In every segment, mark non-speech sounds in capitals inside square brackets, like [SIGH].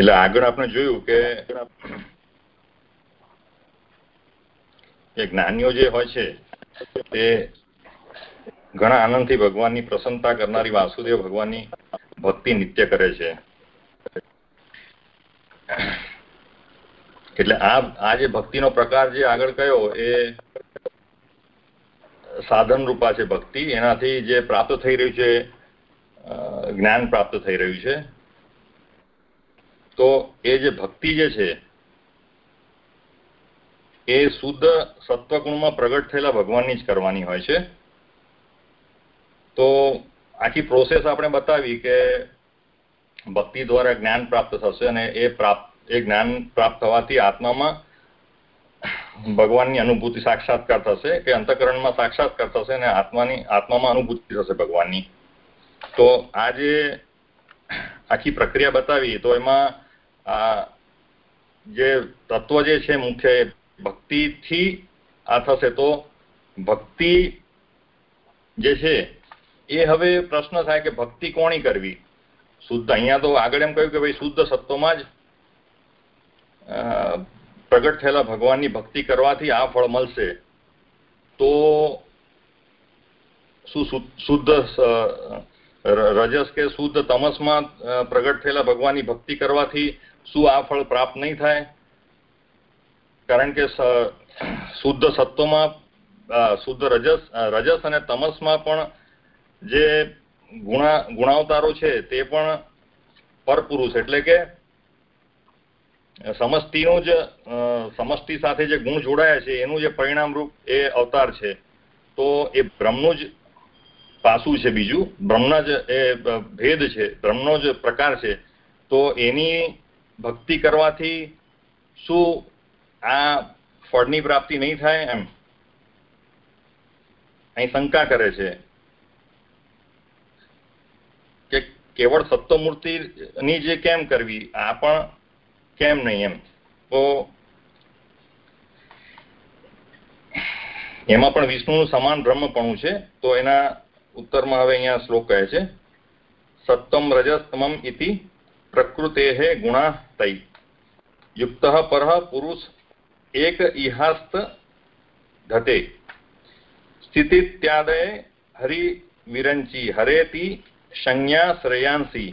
એટલે આગળ આપણે જોયું કે જ્ઞાનીઓ જે હોય છે, તે ઘણા આનંદથી ભગવાનની પ્રસન્નતા કરનારી વાસુદેવ ભગવાનની ભક્તિ નિત્ય કરે છે. એટલે આ આ જે ભક્તિનો પ્રકાર જે આગળ કયો એ સાધન રૂપા છે ભક્તિ. એનાથી જે પ્રાપ્ત થઈ રહ્યું છે જ્ઞાન પ્રાપ્ત થઈ રહ્યું છે. તો એ જે ભક્તિ જે છે, એ શુદ્ધ સત્વગુણમાં પ્રગટ થયેલા ભગવાનની જ કરવાની હોય છે. તો આખી પ્રોસેસ આપણે બતાવી કે ભક્તિ દ્વારા જ્ઞાન પ્રાપ્ત થશે અને એ પ્રાપ્ત, એ જ્ઞાન પ્રાપ્ત થવાથી આત્મામાં ભગવાનની અનુભૂતિ સાક્ષાત્કાર થશે કે અંતકરણમાં સાક્ષાત્કાર થશે અને આત્માની, આત્મામાં અનુભૂતિ થશે ભગવાનની. તો આ જે આખી પ્રક્રિયા બતાવી, તો એમાં આ જે તત્વ જે છે મુખ્ય, એ ભક્તિથી આ થશે. તો ભક્તિ જે છે, એ હવે પ્રશ્ન થાય કે ભક્તિ કોની કરવી? શુદ્ધ, અહીંયા તો આગળ એમ કહ્યું કે ભાઈ શુદ્ધ સત્વમાં જ પ્રગટ થયેલા ભગવાનની ભક્તિ કરવાથી આ ફળ મળશે. તો શું શુદ્ધ રજસ કે શુદ્ધ તમસમાં પ્રગટ થયેલા ભગવાનની ભક્તિ કરવાથી શું આ ફળ પ્રાપ્ત નહીં થાય? કારણ કે શુદ્ધ સત્વમાં શુદ્ધ રજસ રજસ અને તમસમાં પણ જે ગુણા, ગુણાવતારો છે તે પણ પરપુરુષ એટલે કે સમષ્ટિનું જ સમષ્ટિ સાથે જે ગુણ જોડાયા છે એનું જે પરિણામ રૂપ એ અવતાર છે. તો એ બ્રહ્મનું જ પાસું છે બીજું. બ્રહ્મના જ એ ભેદ છે. બ્રહ્મનો જ પ્રકાર છે. તો એની ભક્તિ કરવાથી શું આ ફળની પ્રાપ્તિ નહીં થાય એમ? અહીં શંકા કરે છે કે કેવળ સત્વમૂર્તિની જે કેમ કરવી, આ પણ કેમ નહીં એમ? તો એમાં પણ વિષ્ણુનું સમાન બ્રહ્મપણું છે, તો એના ઉત્તરમાં હવે અહીંયા શ્લોક કહે છે સત્તમ રજસ્તમમ ઇતિ પ્રકૃતે ગુણા તૈ યુક્ત પર પુરુષ એક इहास्त धते। હરેતી સંજ્ઞા શ્રેયાંસી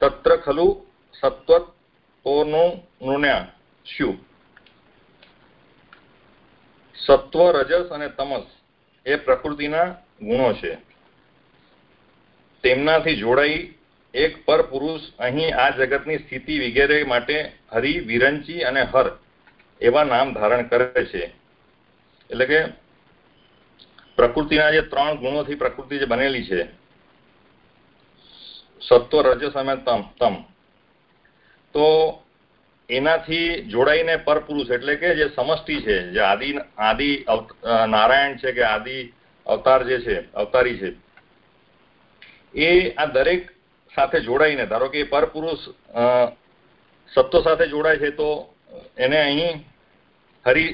તત્ર ખલુ સત્વત ઓનું નૃણ્યા શું સત્વ રજસ અને તમસ એ પ્રકૃતિના ગુણો છે। તેમનાથી જોડાઈ એક પર પુરુષ અહીં આ જગતની સ્થિતિ વગેરે માટે હરિ, વિરંચી અને હર એવા નામ ધારણ કરે છે. એટલે કે પ્રકૃતિના જે ત્રણ ગુણોથી પ્રકૃતિ જે બનેલી છે. સત્વ, રજસ અને તમ તમ. તો એનાથી જોડાઈને પરપુરુષ એટલે કે જે સમષ્ટિ છે, જે આદિ આદિ નારાયણ છે કે આદિ અવતાર જે છે, અવતારી છે. એ આ દરેક સાથે જોડાઈને, ધારો કે પરપુરુષ સત્વ સાથે જોડાય છે, તો એને અહીં હરિ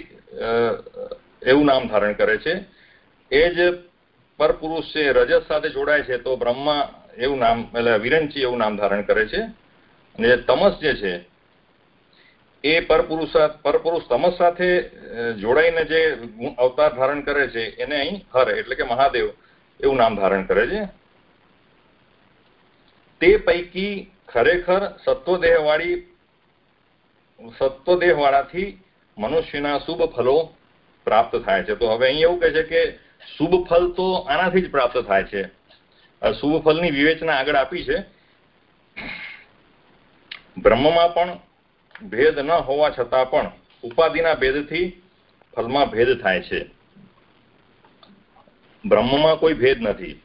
એવું નામ ધારણ કરે છે. એ જ પરપુરુષ છે, રજત સાથે જોડાય છે, તો બ્રહ્મા એવું નામ, એટલે વિરંચી એવું નામ ધારણ કરે છે. અને તમસ જે છે, એ પરપુરુષ પરપુરુષ તમસ સાથે જોડાઈને જે અવતાર ધારણ કરે છે, એને અહીં હર, એટલે કે મહાદેવ, એવું નામ ધારણ કરે છે. તે પૈકી ખરેખર સત્વદેહવાળી, સત્વદેહવાળાથી મનુષ્યના શુભ ફલો પ્રાપ્ત થાય છે. તો હવે અહીં એવું કહે છે કે શુભ ફલ તો આનાથી જ પ્રાપ્ત થાય છે. શુભ ફલની વિવેચના આગળ આપી છે. બ્રહ્મમાં પણ ભેદ ન હોવા છતાં પણ ઉપાધિના ભેદથી ફલમાં ભેદ થાય છે. બ્રહ્મમાં કોઈ ભેદ નથી.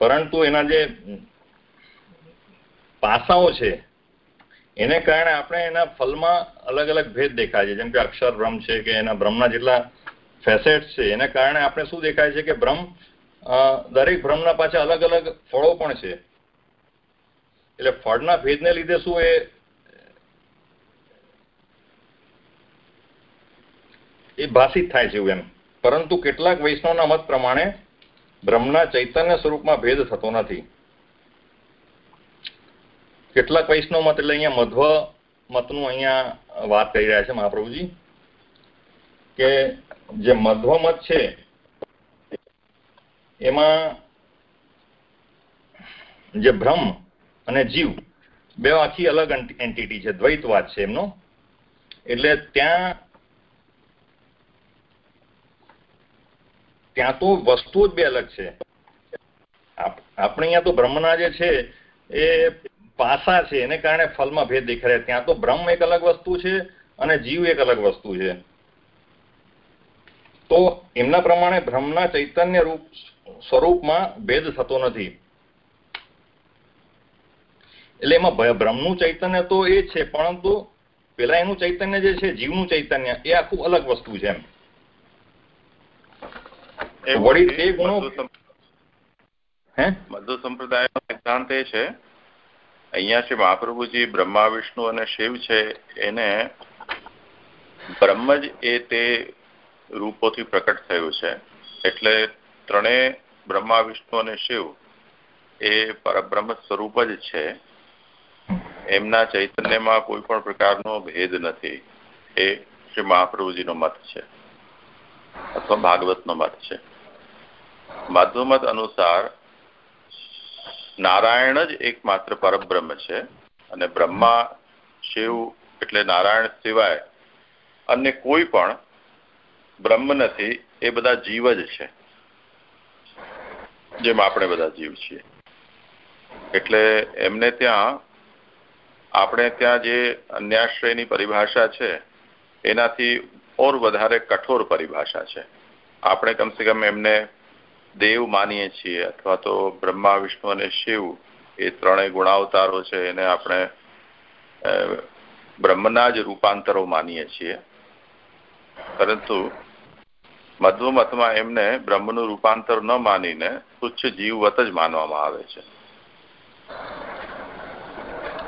પરંતુ એના જે પાસાઓ છે, એને કારણે આપણે એના ફલમાં અલગ અલગ ભેદ દેખાય છે. જેમ કે અક્ષર બ્રહ્મ છે કે એના બ્રહ્મના જેટલા ફેસેટ્સ છે, એને કારણે આપણે શું દેખાય છે કે બ્રહ્મ દરેક બ્રહ્મના પાછા અલગ અલગ ફળો પણ છે. એટલે ફળના ભેદને લીધે શું એ એ ભાષિત થાય છે એવું એમ. પરંતુ કેટલાક વૈષ્ણવના મત પ્રમાણે બ્રહ્મના ચૈતન્ય સ્વરૂપમાં ભેદ થતો નથી. કેટલાક વૈષ્ણવ મત એટલે અહીંયા મધ્વ મતનું અહીંયા વાત કરી રહ્યા છે મહાપ્રભુજી, કે જે મધ્વ મત છે, એમાં જે બ્રહ્મ અને જીવ બે આખી અલગ એન્ટિટી છે, દ્વૈતવાદ છે એમનો. એટલે ત્યાં ત્યાં તો વસ્તુ જ બે અલગ છે. આપણે અહીંયા તો બ્રહ્મના જે છે, એ પાસા છે, એને કારણે ફલમાં ભેદ દેખાય. ત્યાં તો બ્રહ્મ એક અલગ વસ્તુ છે અને જીવ એક અલગ વસ્તુ છે. તો એમના પ્રમાણે બ્રહ્મના ચૈતન્ય રૂપ સ્વરૂપમાં ભેદ થતો નથી. એટલે એમાં બ્રહ્મનું ચૈતન્ય તો એ છે, પરંતુ પેલા એનું ચૈતન્ય જે છે, જીવનું ચૈતન્ય, એ આખું અલગ વસ્તુ છે એમ. વળી તે ગુણો હે? મધુ સંપ્રદાયનો સિદ્ધાંત એ છે. અહીંયા શ્રી મહાપ્રભુજી બ્રહ્મા વિષ્ણુ અને શિવ છે. એને બ્રહ્મ જ એ તે રૂપોથી પ્રકટ થયું છે. એટલે ત્રણેય બ્રહ્મા વિષ્ણુ અને શિવ એ પરબ્રહ્મ સ્વરૂપ જ છે. એમના ચૈતન્યમાં કોઈ પણ પ્રકારનો ભેદ નથી. એ શ્રી મહાપ્રભુજીનો મત છે. અથવા ભાગવતનો મત છે. માધવમત અનુસાર નારાયણ જ એકમાત્ર પરબ્રહ્મ છે અને બ્રહ્મા, શિવ એટલે નારાયણ સિવાય અન્ય કોઈ પણ બ્રહ્મ નથી, એ બધા જીવ જ છે. જેમ આપણે બધા જીવ છીએ. એટલે એમને ત્યાં, આપણે ત્યાં જે અન્યાશ્રયની પરિભાષા છે, એનાથી ઓર વધારે કઠોર પરિભાષા છે. આપણે કમસે કમ એમને દેવ માનીએ છીએ અથવા તો બ્રહ્મા વિષ્ણુ અને શિવ એ ત્રણેય ગુણાવતારો છે એને આપણે બ્રહ્મના જ રૂપાંતરો માનીએ છીએ. પરંતુ મધ્વ મતમાં એમને બ્રહ્મનું રૂપાંતર ન માનીને તુચ્છ જીવવત જ માનવામાં આવે છે.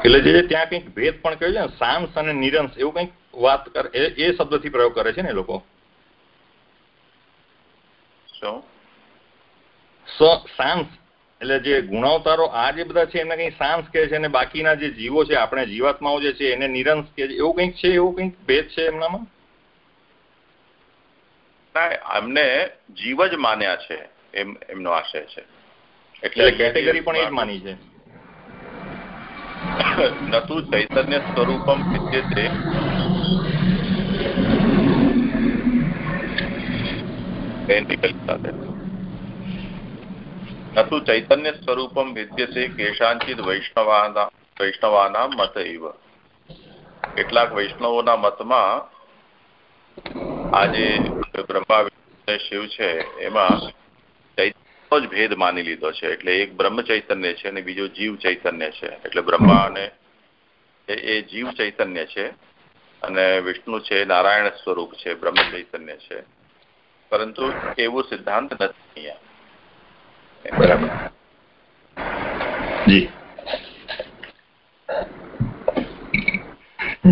એટલે જે ત્યાં કંઈક ભેદ પણ કહ્યું છે સાંસ અને નિરંશ એવું કંઈક વાત કરે એ શબ્દથી પ્રયોગ કરે છે ને લોકો? શું? સાંસ એટલે જે ગુણાવતારો આ જે બધા છે એમને કઈ સાંસ કે છે અને બાકીના જે જીવો છે આપણે જીવાત્માઓ જે છે એને નિરંશ કે એવું કંઈક છે એવું કંઈક ભેદ છે એમનામાં? એમને જીવ જ માન્યા છે એમ એમનો આશય છે. એટલે કેટેગરી પણ એ જ માની છે. નતુ ચૈતન્ય સ્વરૂપમ વિદ્યતે નતુ ચૈતન્ય સ્વરૂપમ વિદ્યતે કેશાંચિત વૈષ્ણવાના વૈષ્ણવાના મત એવ કેટલાક વૈષ્ણવોના મતમાં આજે બ્રહ્મા શિવ છે, એમાં ચૈતન્ય જ ભેદ માની લીધો છે. એટલે એક બ્રહ્મ ચૈતન્ય છે અને બીજો જીવ ચૈતન્ય છે. એટલે બ્રહ્મા અને એ જીવ ચૈતન્ય છે અને વિષ્ણુ છે, નારાયણ સ્વરૂપ છે, બ્રહ્મ ચૈતન્ય છે. પરંતુ એવો સિદ્ધાંત નથી અહીંયા. બરાબર. જી.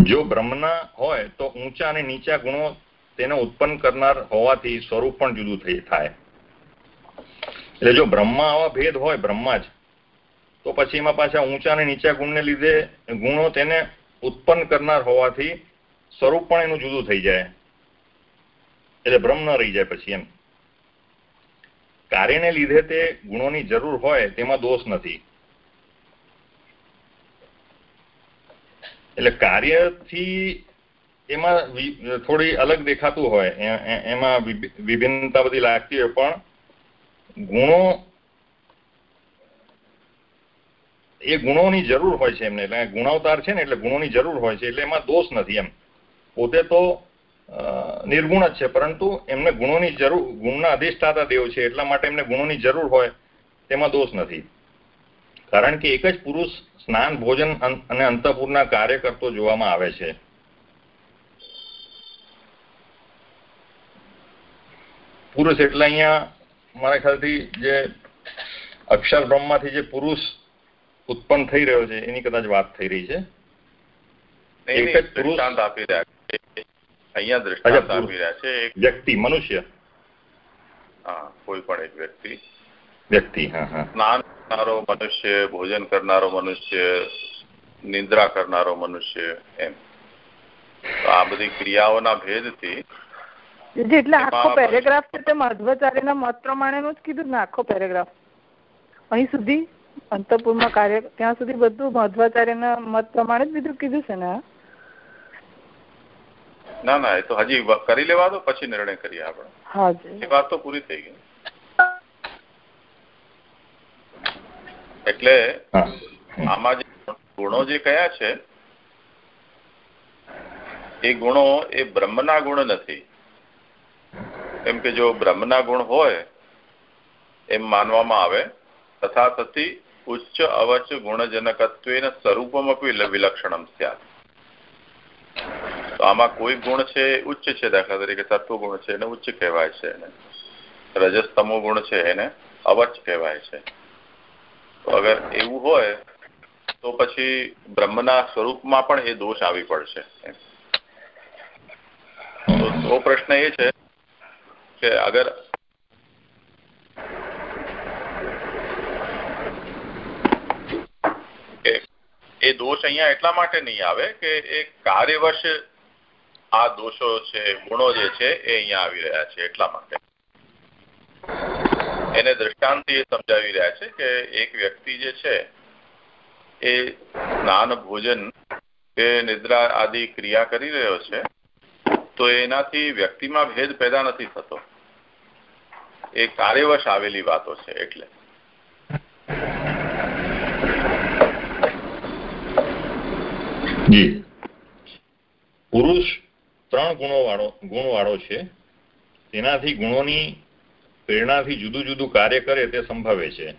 જો બ્રહ્મના હોય તો ઊંચા અને નીચા ગુણો તેને ઉત્પન્ન કરનાર હોવાથી સ્વરૂપ પણ જુદું થઈ થાય. એટલે જો બ્રહ્મા આવા ભેદ હોય, બ્રહ્મા જ, તો પછી એમાં પાછા ઊંચા અને નીચા ગુણને લીધે ગુણો તેને ઉત્પન્ન કરનાર હોવાથી સ્વરૂપ પણ એનું જુદું થઈ જાય. એટલે બ્રહ્મ ન રહી જાય પછી એમ. કાર્યને લીધે તે ગુણોની જરૂર હોય તેમાં દોષ નથી. એટલે કાર્યથી એમાં થોડી અલગ દેખાતું હોય એમાં વિભિન્નતા બધી લાગતી હોય, પણ ગુણો એ ગુણોની જરૂર હોય છે એમને. એટલે ગુણાવતાર છે ને, એટલે ગુણોની જરૂર હોય છે, એટલે એમાં દોષ નથી એમ. પોતે તો નિર્ગુણ જ છે. પરંતુ એમને ગુણોની જરૂર ગુણના અધિષ્ઠાતા દેવ છે એટલા માટે એમને ગુણોની જરૂર હોય તેમાં દોષ નથી. કારણ કે એક જ પુરુષ સ્નાન ભોજન અને અંતપુરના કાર્ય કરતો જોવામાં આવે છે. પુરુષ એટલે અહીંયા મારા ખ્યાલથી જે અક્ષર બ્રહ્મમાંથી જે પુરુષ ઉત્પન્ન થઈ રહ્યો છે એની કદાચ વાત થઈ રહી છે. એક જ પુરુષ આપી રહ્યા અહીંયા દ્રષ્ટાંત આપી રહ્યા છે વ્યક્તિ મનુષ્ય? હા કોઈ પણ એક વ્યક્તિ. વ્યક્તિ હા હા. સ્નાન કરનારો મનુષ્ય ભોજન કરનારો મનુષ્ય નિંદ્રા કરનારો મનુષ્ય એમ. આ બધી ક્રિયાઓના ભેદથી એટલે આખો પેરેગ્રાફ છે તે મધ્વાચાર્યના મત પ્રમાણેનું જ કીધું ને આખો પેરેગ્રાફ. અહીં સુધી અંતપુરમાં કાર્ય ત્યાં સુધી બધું મધ્વાચાર્યના મત પ્રમાણે જ બીજું કીધું છે ને ના ના એ તો હજી કરી લેવા દો પછી નિર્ણય કરીએ આપણે. એ વાત તો પૂરી થઈ ગઈ. એટલે આમાં જે ગુણો જે કયા છે એ ગુણો એ બ્રહ્મના ગુણ નથી. એમ કે જો બ્રહ્મના ગુણ હોય એમ માનવામાં આવે તથા થતી ઉચ્ચ અવચ ગુણજનકત્વે સ્વરૂપમપી વિલક્ષણમ સ્યાત. તો આમાં કોઈ ગુણ છે? ઉચ્ચ છે દાખલા તરીકે તત્વ ગુણ છે એને ઉચ્ચ કહેવાય છે એને. રજસ્તમો ગુણ છે એને અવચ કહેવાય છે. તો અગર એવું હોય, તો પછી બ્રહ્મના સ્વરૂપમાં પણ એ દોષ આવી પડશે. તો પ્રશ્ન એ છે કે અગર એ દોષ અહીંયા એટલા માટે નહીં આવે કે એ કાર્યવશ આ દોષો છે, ગુણો જે છે, એ અહીંયા આવી રહ્યા છે એટલા માટે. એને દ્રષ્ટાંતથી એ સમજાવી રહ્યા છે કે એક વ્યક્તિ જે છે, એ સ્નાન, ભોજન કે નિદ્રા આદિ ક્રિયા કરી રહ્યો છે, તો એનાથી વ્યક્તિમાં ભેદ પેદા નથી થતો. એ કાર્યવશ આવેલી વાતો છે એટલે. પુરુષ ત્રણ ગુણો વાળો ગુણ વાળો છે. તેનાથી ગુણોની પ્રેરણાથી જુદું જુદું કાર્ય કરે તે સંભવે છે.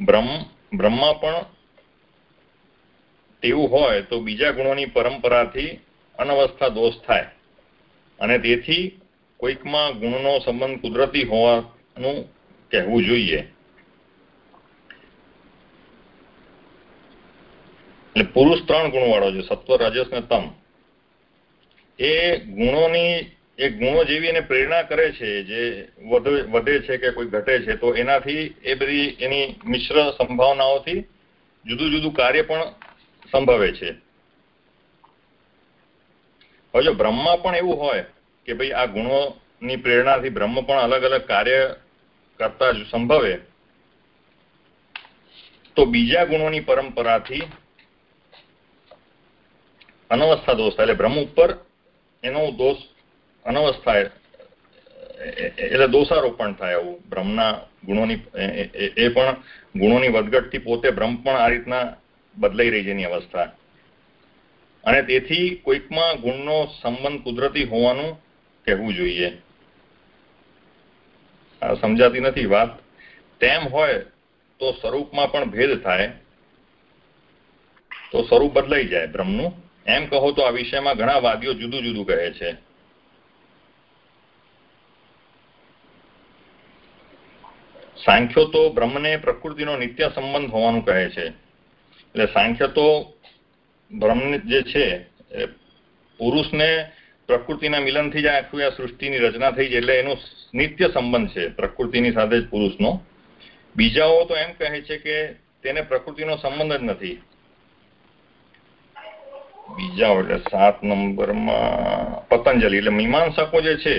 બ્રહ્મ, બ્રહ્મા પણ તેવું હોય તો બીજા ગુણોની પરંપરાથી અનવસ્થા દોષ થાય. અને તેથી કોઈકમાં ગુણનો સંબંધ કુદરતી હોવાનું કહેવું જોઈએ. એટલે પુરુષ ત્રણ ગુણ વાળો છે, સત્વ, રજસ ને તમ. એ ગુણોની, એ ગુણો જેવી એને પ્રેરણા કરે છે, જે વધે છે કે કોઈ ઘટે છે, તો એનાથી એ બધી એની મિશ્ર સંભાવનાઓથી જુદું જુદું કાર્ય પણ સંભવે છે. હવે જો બ્રહ્મમાં પણ એવું હોય કે ભાઈ આ ગુણોની પ્રેરણાથી બ્રહ્મ પણ અલગ અલગ કાર્ય કરતા જ સંભવે, તો બીજા ગુણોની પરંપરાથી અનવસ્થા દોષ એટલે બ્રહ્મ ઉપર એનો દોષ અનવસ્થા એટલે દોષારોપણ થાય એવું બ્રહ્મના ગુણોની, એ પણ ગુણોની વધઘટથી પોતે બ્રહ્મ પણ આ રીતના બદલાઈ રહી છે એની અવસ્થા. અને તેથી કોઈકમાં ગુણનો સંબંધ કુદરતી હોવાનું કહેવું જોઈએ. સમજાતી નથી વાત. તેમ હોય તો સ્વરૂપમાં પણ ભેદ થાય. તો સ્વરૂપ બદલાઈ જાય બ્રહ્મનું. એમ કહો તો આ વિષયમાં ઘણા વાદીઓ જુદું જુદું કહે છે. સાંખ્યો તો બ્રહ્મને પ્રકૃતિનો નિત્ય સંબંધ હોવાનું કહે છે. એટલે સાંખ્ય તો બ્રહ્મ જે છે પુરુષને પ્રકૃતિના મિલનથી જ આખું આ સૃષ્ટિની રચના થઈ છે, એટલે એનો નિત્ય સંબંધ છે, પ્રકૃતિની સાથે જ પુરુષનો. બીજાઓ તો એમ કહે છે કે તેને પ્રકૃતિનો સંબંધ જ નથી. બીજા એટલે સાત નંબરમાં પતંજલિ. એટલે મીમાંસકો જે છે,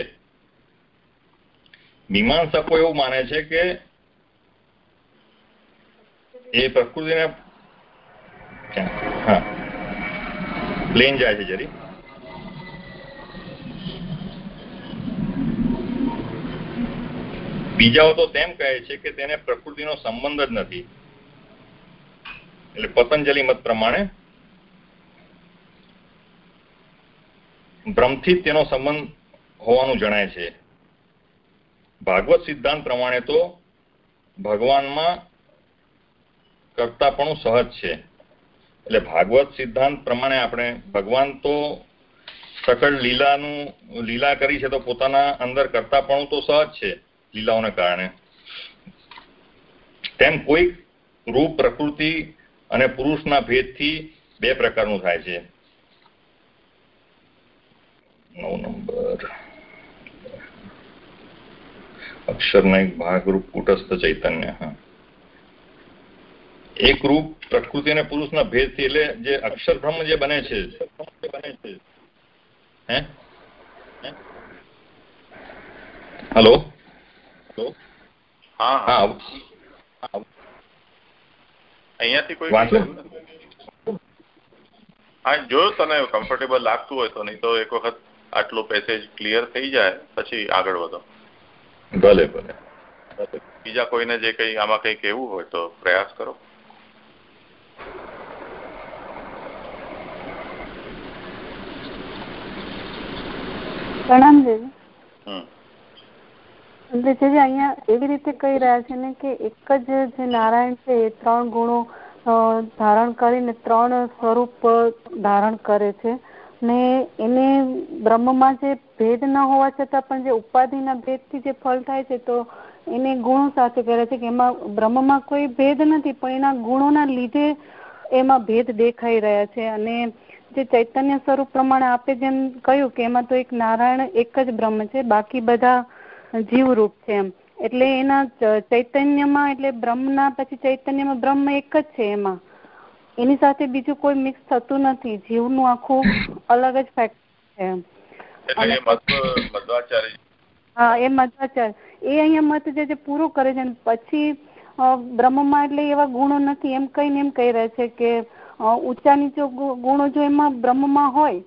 મીમાંસકો એવું માને છે કે એ પ્રકૃતિને હા. પ્લેન જાય છે જરી. બીજાઓ તો તેમ કહે છે કે તેને પ્રકૃતિનો સંબંધ જ નથી. એટલે પતંજલિ મત પ્રમાણે બ્રહ્મથી તેનો સંબંધ હોવાનું જણાય છે. ભાગવત સિદ્ધાંત પ્રમાણે તો ભગવાનમાં કરતાપણું સહજ છે. એટલે ભાગવત સિદ્ધાંત પ્રમાણે આપણે ભગવાન તો સકળ લીલાનું, લીલા કરી છે તો પોતાના અંદર કરતાપણું તો સહજ છે લીલાઓને કારણે. તેમ કોઈક રૂપ, પ્રકૃતિ અને પુરુષના ભેદથી બે પ્રકારનું થાય છે. નવ નંબર અક્ષરના એક ભાગરૂપ કુટસ્થ ચૈતન્ય હા. એક રૂપ પ્રકૃતિ અને પુરુષના ભેદથી એટલે જે અક્ષર બ્રહ્મ જે બને છે. બને છે હે? હેલો? હા હા. અહીંયાથી કોઈ હા જો તને કમ્ફર્ટેબલ લાગતું હોય તો નહીં તો એક વખત આટલું પેસેજ ક્લિયર થઈ જાય પછી આગળ વધો. ભલે ભલે. બીજા કોઈને જે કઈ આમાં કઈ કેવું હોય તો પ્રયાસ કરો. પ્રણામ દેવી એટલે જે અહીંયા એવી રીતે કહી રહ્યા છે ને કે એક જ જે નારાયણ છે એ ત્રણ ગુણો ધારણ કરીને ત્રણ સ્વરૂપ ધારણ કરે છે. ને એને બ્રહ્મમાં જે ભેદ ન હોવા છતાં પણ જે ઉપાધિના ભેદથી જે ફળ થાય છે, તો એને ગુણો સાથે કરે છે કે એમાં બ્રહ્મમાં કોઈ ભેદ નથી, પણ એના ગુણોના લીધે એમાં ભેદ દેખાઈ રહ્યા છે. અને જે ચૈતન્ય સ્વરૂપ પ્રમાણે આપે જેમ કહ્યું કે એમાં તો એક નારાયણ એક જ બ્રહ્મ છે, બાકી બધા જીવરૂપ છે એમ. એટલે એના ચૈતન્યમાં એટલે બ્રહ્મના પછી ચૈતન્યમાં બ્રહ્મ એક જ છે એમાં. એની સાથે બીજું કોઈ મિક્સ થતું નથી. જીવનું આખું અલગ જ ફેક્ટર છે. હા એ મધ્વાચાર્ય એ અહીંયા મત જે પૂરું કરે છે પછી બ્રહ્મમાં એટલે એવા ગુણો નથી. એમ કહીને એમ કહી રહ્યા છે કે ઊંચા નીચો ગુણો જો એમાં બ્રહ્મમાં હોય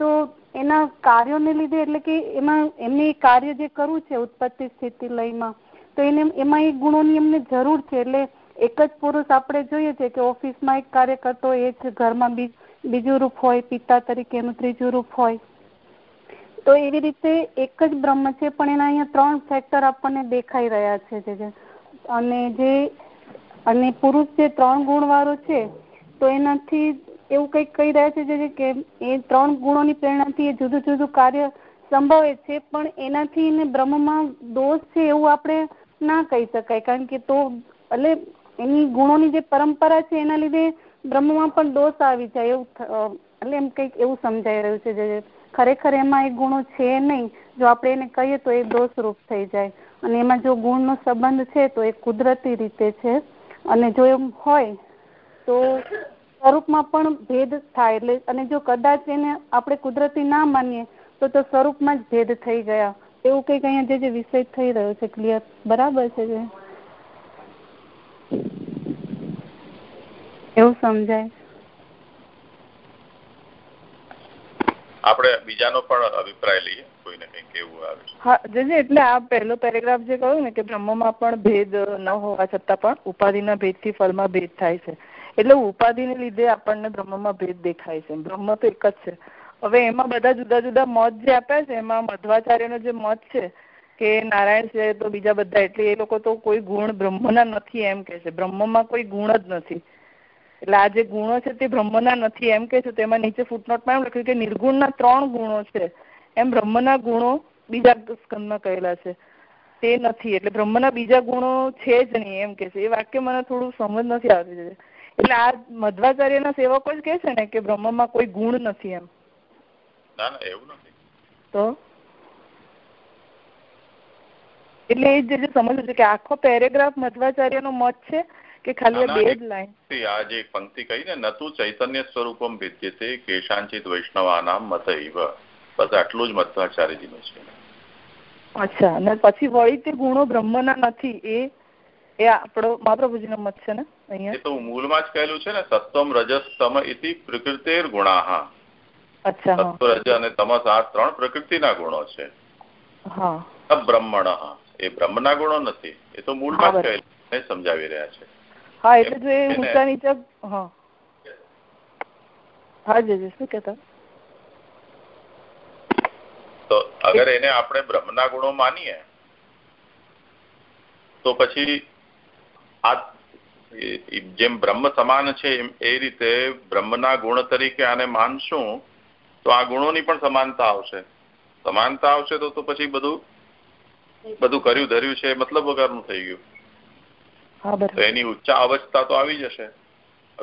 તો એના કાર્યોને લીધે એટલે કે એમાં એમને કાર્ય જે કરવું છે ઉત્પત્તિ સ્થિતિ લયમાં તો એને એમાં એ ગુણોની એમને જરૂર છે. એટલે એક જ પુરુષ આપણે જોઈએ છે કે ઓફિસમાં એક કાર્ય કરતો એ જ ઘરમાં બીજું રૂપ હોય, પિતા તરીકેનું ત્રીજું રૂપ હોય. તો એવી રીતે એક જ બ્રહ્મ છે, પણ એના અહીંયા ત્રણ ફેક્ટર આપણને દેખાઈ રહ્યા છે જે અને જે, અને પુરુષ જે ત્રણ ગુણવાળો છે, તો એનાથી એવું કંઈક કહી રહ્યા છે જે કે એ ત્રણ ગુણોની પ્રેરણાથી એ જુદું જુદું કાર્ય સંભવે છે, પણ એનાથી એને બ્રહ્મમાં દોષ છે એવું આપણે ના કહી શકાય. કારણ કે તો એટલે એની ગુણોની જે પરંપરા છે, એના લીધે બ્રહ્મમાં પણ દોષ આવી જાય એવું એટલે એમ કંઈક એવું સમજાઈ રહ્યું છે જે ખરેખર એમાં એ ગુણો છે નહીં. જો આપણે એને કહીએ તો એ દોષરૂપ થઈ જાય. અને એમાં જો ગુણનો સંબંધ છે તો એ કુદરતી રીતે છે. અને જો એમ હોય તો સ્વરૂપમાં પણ ભેદ થાય એટલે, અને જો કદાચ એને આપણે કુદરતી ના માનીએ તો તો સ્વરૂપમાં જ ભેદ થઈ ગયા. એવું કંઈક અહીંયા જે વિષય થઈ રહ્યો છે ક્લિયર બરાબર છે, જે? એવું સમજાય. આપણે બીજાનો પણ અભિપ્રાય લઈએ કોઈને કંઈક એવું આવે હા જજી એટલે આ પહેલો પેરેગ્રાફ જે કહ્યું ને કે બ્રહ્મમાં પણ ભેદ ન હોવા છતાં પણ ઉપાધિના ભેદથી ફળમાં ભેદ થાય છે. એટલે ઉપાધિને લીધે આપણને બ્રહ્મમાં ભેદ દેખાય છે. બ્રહ્મ તો એક જ છે. હવે એમાં બધા જુદા જુદા મત જે આપ્યા છે એમાં મધ્વાચાર્યનો જે મત છે કે નારાયણ છે તો બીજા બધા એટલે એ લોકો તો કોઈ ગુણ બ્રહ્મના નથી એમ કે છે. બ્રહ્મમાં કોઈ ગુણ જ નથી. એટલે આ જે ગુણો છે તે બ્રહ્મના નથી. એમ કે છે તેમાં નીચે ફૂટનોટમાં એમ લખ્યું કે નિર્ગુણના ત્રણ ગુણો છે. એમ બ્રહ્મના ગુણો બીજા સ્કંદમાં કહેલા છે. તે નથી. એટલે બ્રહ્મના બીજા ગુણો છે જ નહીં એમ કે છે. એ વાક્ય મને થોડું સમજ નથી આવતી એટલે આ મધ્વાચાર્યના સેવકો જ કે છે ને કે બ્રહ્મમાં કોઈ ગુણ નથી એમ. ના ના એવું નથી. તો? એટલે એ જે સમજવું છે કે આખો પેરેગ્રાફ મધ્વાચાર્યનો મત છે કે ખાલી બે જ લાઈન આ જે પંક્તિ કહી ને નતું ચૈતન્ય સ્વરૂપમ વિદ્યતે કેશાંચિત વૈષ્ણવાનામ મત ઇવ બસ આટલું જ મધ્વાચાર્યજીનું છે. અચ્છા અને પછી વળી તે ગુણો બ્રહ્મના નથી એ એ આપણો મહાપ્રભુજીનો મત છે ને અહીંયા? એ તો મૂળમાં જ કહેલું છે ને સત્વમ રજસ તમ ઇતિ પ્રકૃતિર ગુણાહ. અચ્છા સત્વ રજ અને તમસ આ ત્રણ પ્રકૃતિના ગુણો છે. હા. બ્રહ્મણ એ બ્રહ્મના ગુણો નથી એ તો મૂળમાં જ કહેલું સમજાવી રહ્યા છે. હા એટલે જો એ ઊંચા નીચા હા. હા જજે શું કેતા તો અગર એને આપણે બ્રહ્મના ગુણો માનીએ તો પછી આ જેમ બ્રહ્મ સમાન છે એ રીતે બ્રહ્મના ગુણ તરીકે આને માનશું તો આ ગુણોની પણ સમાનતા આવશે. સમાનતા આવશે તો તો પછી બધું બધું કર્યું ધર્યું છે મતલબ વગરનું થઈ ગયું. તો એની ઉચ્ચ અવસ્થા તો આવી જશે.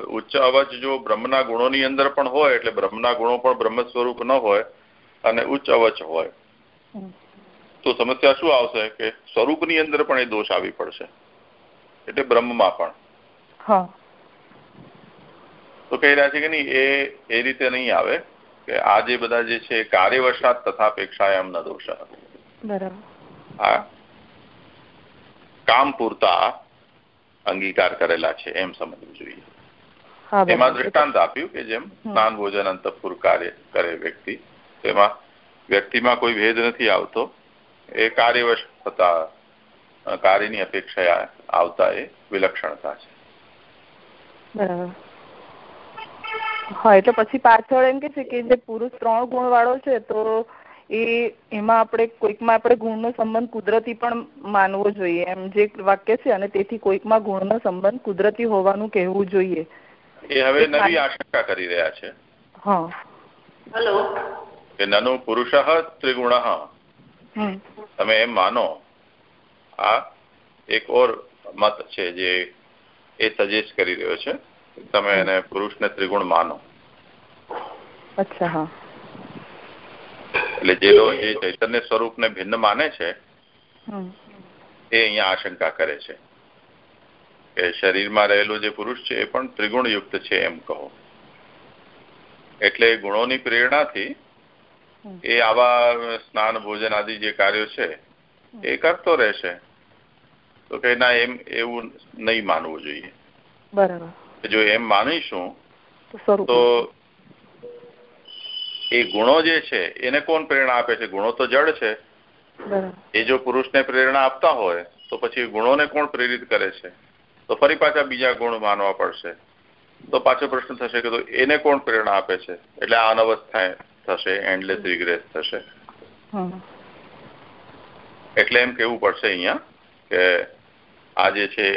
ઉચ્ચ અવજ જો બ્રહ્મના ગુણોની અંદર પણ હોય એટલે બ્રહ્મના ગુણો પણ બ્રહ્મ સ્વરૂપ ન હોય અને ઉચ્ચ અવચ હોય. તો સમસ્યા શું આવશે? કે સ્વરૂપની અંદર પણ એ દોષ આવી પડશે. એટલે બ્રહ્મમાં પણ. તો કહી રહ્યા છે કે નહીં એ એ રીતે નહીં આવે. કે આ જે બધા જે છે કાર્યવશાત તથાપેક્ષા એમ ન દોષ. આ કામ પૂરતા અંગીકાર કરેલા છે એમ સમજવું જોઈએ. એમાં દ્રષ્ટાંત આપ્યું કે જેમ સ્નાન ભોજન અંતપુર કાર્ય કરે વ્યક્તિ તેમાં વ્યક્તિમાં કોઈ ભેદ નથી આવતો. એ કાર્યવશ થતા કાર્યની અપેક્ષા આવતા એ વિલક્ષણતા છે. બરાબર. હા એટલે પછી પાછળ એમ કે છે કે જે પુરુષ ત્રણ ગુણ વાળો છે તો એ એમાં આપણે કોઈકમાં આપણે ગુણનો સંબંધ કુદરતી પણ માનવો જોઈએ. એમ જે વાક્ય છે અને તેથી કોઈકમાં ગુણનો સંબંધ કુદરતી હોવાનું કહેવું જોઈએ. એ હવે નવી આશંકા કરી રહ્યા છે. હા. હેલો. કે નનો પુરુષ ત્રિગુણ. તમે એમ માનો આ એક ઓર મત છે જે એ સજેસ્ટ કરી રહ્યો છે. તમે એને પુરુષને ત્રિગુણ માનો. અચ્છા હા. એટલે જે જે ચૈતન્ય સ્વરૂપને ભિન્ન માને છે એ અહીંયા આશંકા કરે છે. કે શરીરમાં રહેલો જે પુરુષ છે એ પણ ત્રિગુણ યુક્ત છે એમ કહો. એટલે ગુણોની પ્રેરણાથી એ આવા સ્નાન ભોજન આદિ જે કાર્યો છે એ કરતો રહેશે. તો કે ના એમ એવું નહીં માનવું જોઈએ. બરાબર. જો એમ માનીશું તો એ ગુણો જે છે એને કોણ પ્રેરણા આપે છે? ગુણો તો જડ છે. એ જો પુરુષને પ્રેરણા આપતા હોય તો પછી ગુણોને કોણ પ્રેરિત કરે છે? તો ફરી પાછા બીજા ગુણ માનવા પડશે. તો પાછો પ્રશ્ન થશે કે તો એને કોણ પ્રેરણા આપે છે? એટલે આ અનવસ્થા થશે એન્ડલેસ રિગ્રેસ થશે. એટલે એમ કેવું પડશે અહીંયા કે આ જે છે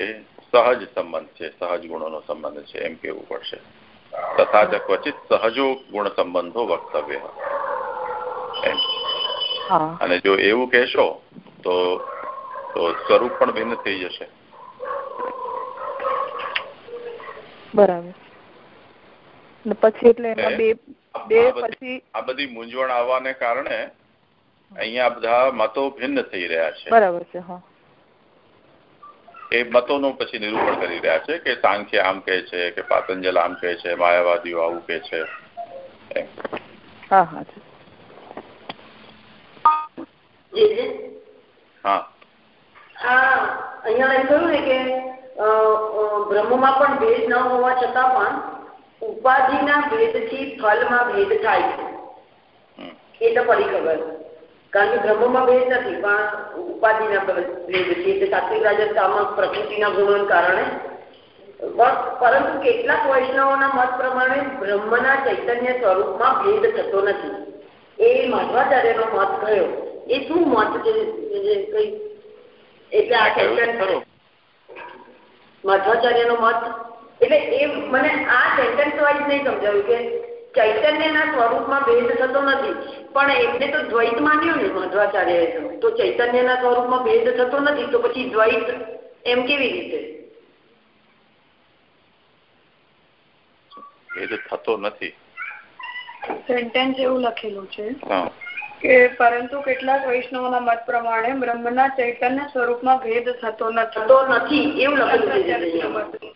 સહજ સંબંધ છે સહજ ગુણોનો સંબંધ છે એમ કેવું પડશે. તથા જ ક્વચિત સહજો ગુણ સંબંધો વક્તવ્ય અને જો એવું કહેશો તો તો સ્વરૂપ પણ ભિન્ન થઈ જશે। બરાબર. પછી એટલે બે બે પછી આ બધી મૂંઝવણ આવવાને કારણે અહીંયા બધા મતો ભિન્ન થઈ રહ્યા છે। બરાબર છે હા. એ મતોનું પછી નિરૂપણ કરી રહ્યા છે કે સાંખ્ય આમ કે છે કે પાતંજલ આમ કે છે માયાવાદીઓ આવું કે છે. હા હા અહીંયા લખ્યું ને કે બ્રહ્મમાં પણ ભેદ ન હોવા છતાં પણ ઉપાધિના ભેદથી ફલમાં ભેદ થાય છે. એ તો પડી ખબર. કારણ કે બ્રહ્મમાં ભેદ નથી પણ ઉપાધિના ભેદ છે. એટલે સાત્વિક રાજસ્થામાં પ્રકૃતિના ગુણોને કારણે પરંતુ કેટલાક વૈષ્ણવોના મત પ્રમાણે બ્રહ્મના ચૈતન્ય સ્વરૂપમાં ભેદ થતો નથી. એ મધ્વાચાર્યનો મત કયો? એ શું મત છે? કઈ એટલે આ ચૈતન્ય મધ્વાચાર્યનો મત? એટલે એ મને આ સેન્ટેન્સ વાઇઝ નહીં સમજાવ્યું કે ચૈતન્યના સ્વરૂપમાં ભેદ થતો નથી. પણ એમને તો દ્વૈત માન્યો ને મધ્વાચાર્ય તો. ચૈતન્યના સ્વરૂપમાં ભેદ થતો નથી તો પછી દ્વૈત એમ કેવી રીતે? ભેદ થતો નથી. સેન્ટેન્સ એવું લખેલું છે કે પરંતુ કેટલાક વૈષ્ણવના મત પ્રમાણે બ્રહ્મના ચૈતન્ય સ્વરૂપમાં ભેદ થતો નથી. એવું લખેલું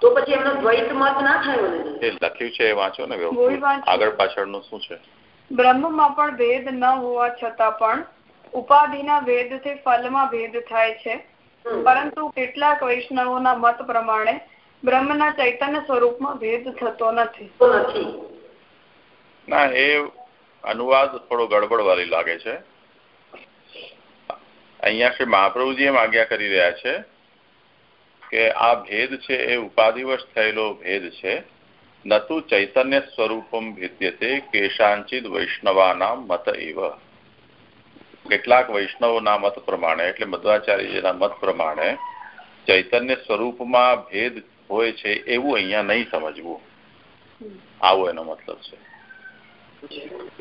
તો પછી એમનો દ્વૈત મત ના થયો એ લખ્યું છે એ વાંચો ને આગળ પાછળનું શું છે? બ્રહ્મમાં પણ ભેદ ન હોવા છતાં પણ ઉપાધિના ભેદથી ફલમાં ભેદ થાય છે. પરંતુ કેટલાક વૈષ્ણવોના મત પ્રમાણે બ્રહ્મના ચૈતન્ય સ્વરૂપમાં ભેદ થતો નથી. ના એ અનુવાદ થોડો ગડબડ વાળી લાગે છે. અહીંયા શ્રી મહાપ્રભુજી એમ આજ્ઞા કરી રહ્યા છે કે આ ભેદ છે એ ઉપાધિવશ થયેલો ભેદ છે. નતુ ચૈતન્ય સ્વરૂપમ ભેદ્યતે કેશાંચિત વૈષ્ણવાના મત એવ. કેટલાક વૈષ્ણવોના મત પ્રમાણે, એટલે મધ્વાચાર્યજીના મત પ્રમાણે, ચૈતન્ય સ્વરૂપમાં ભેદ હોય છે એવું અહીંયા નહીં સમજવું. આવો એનો મતલબ છે.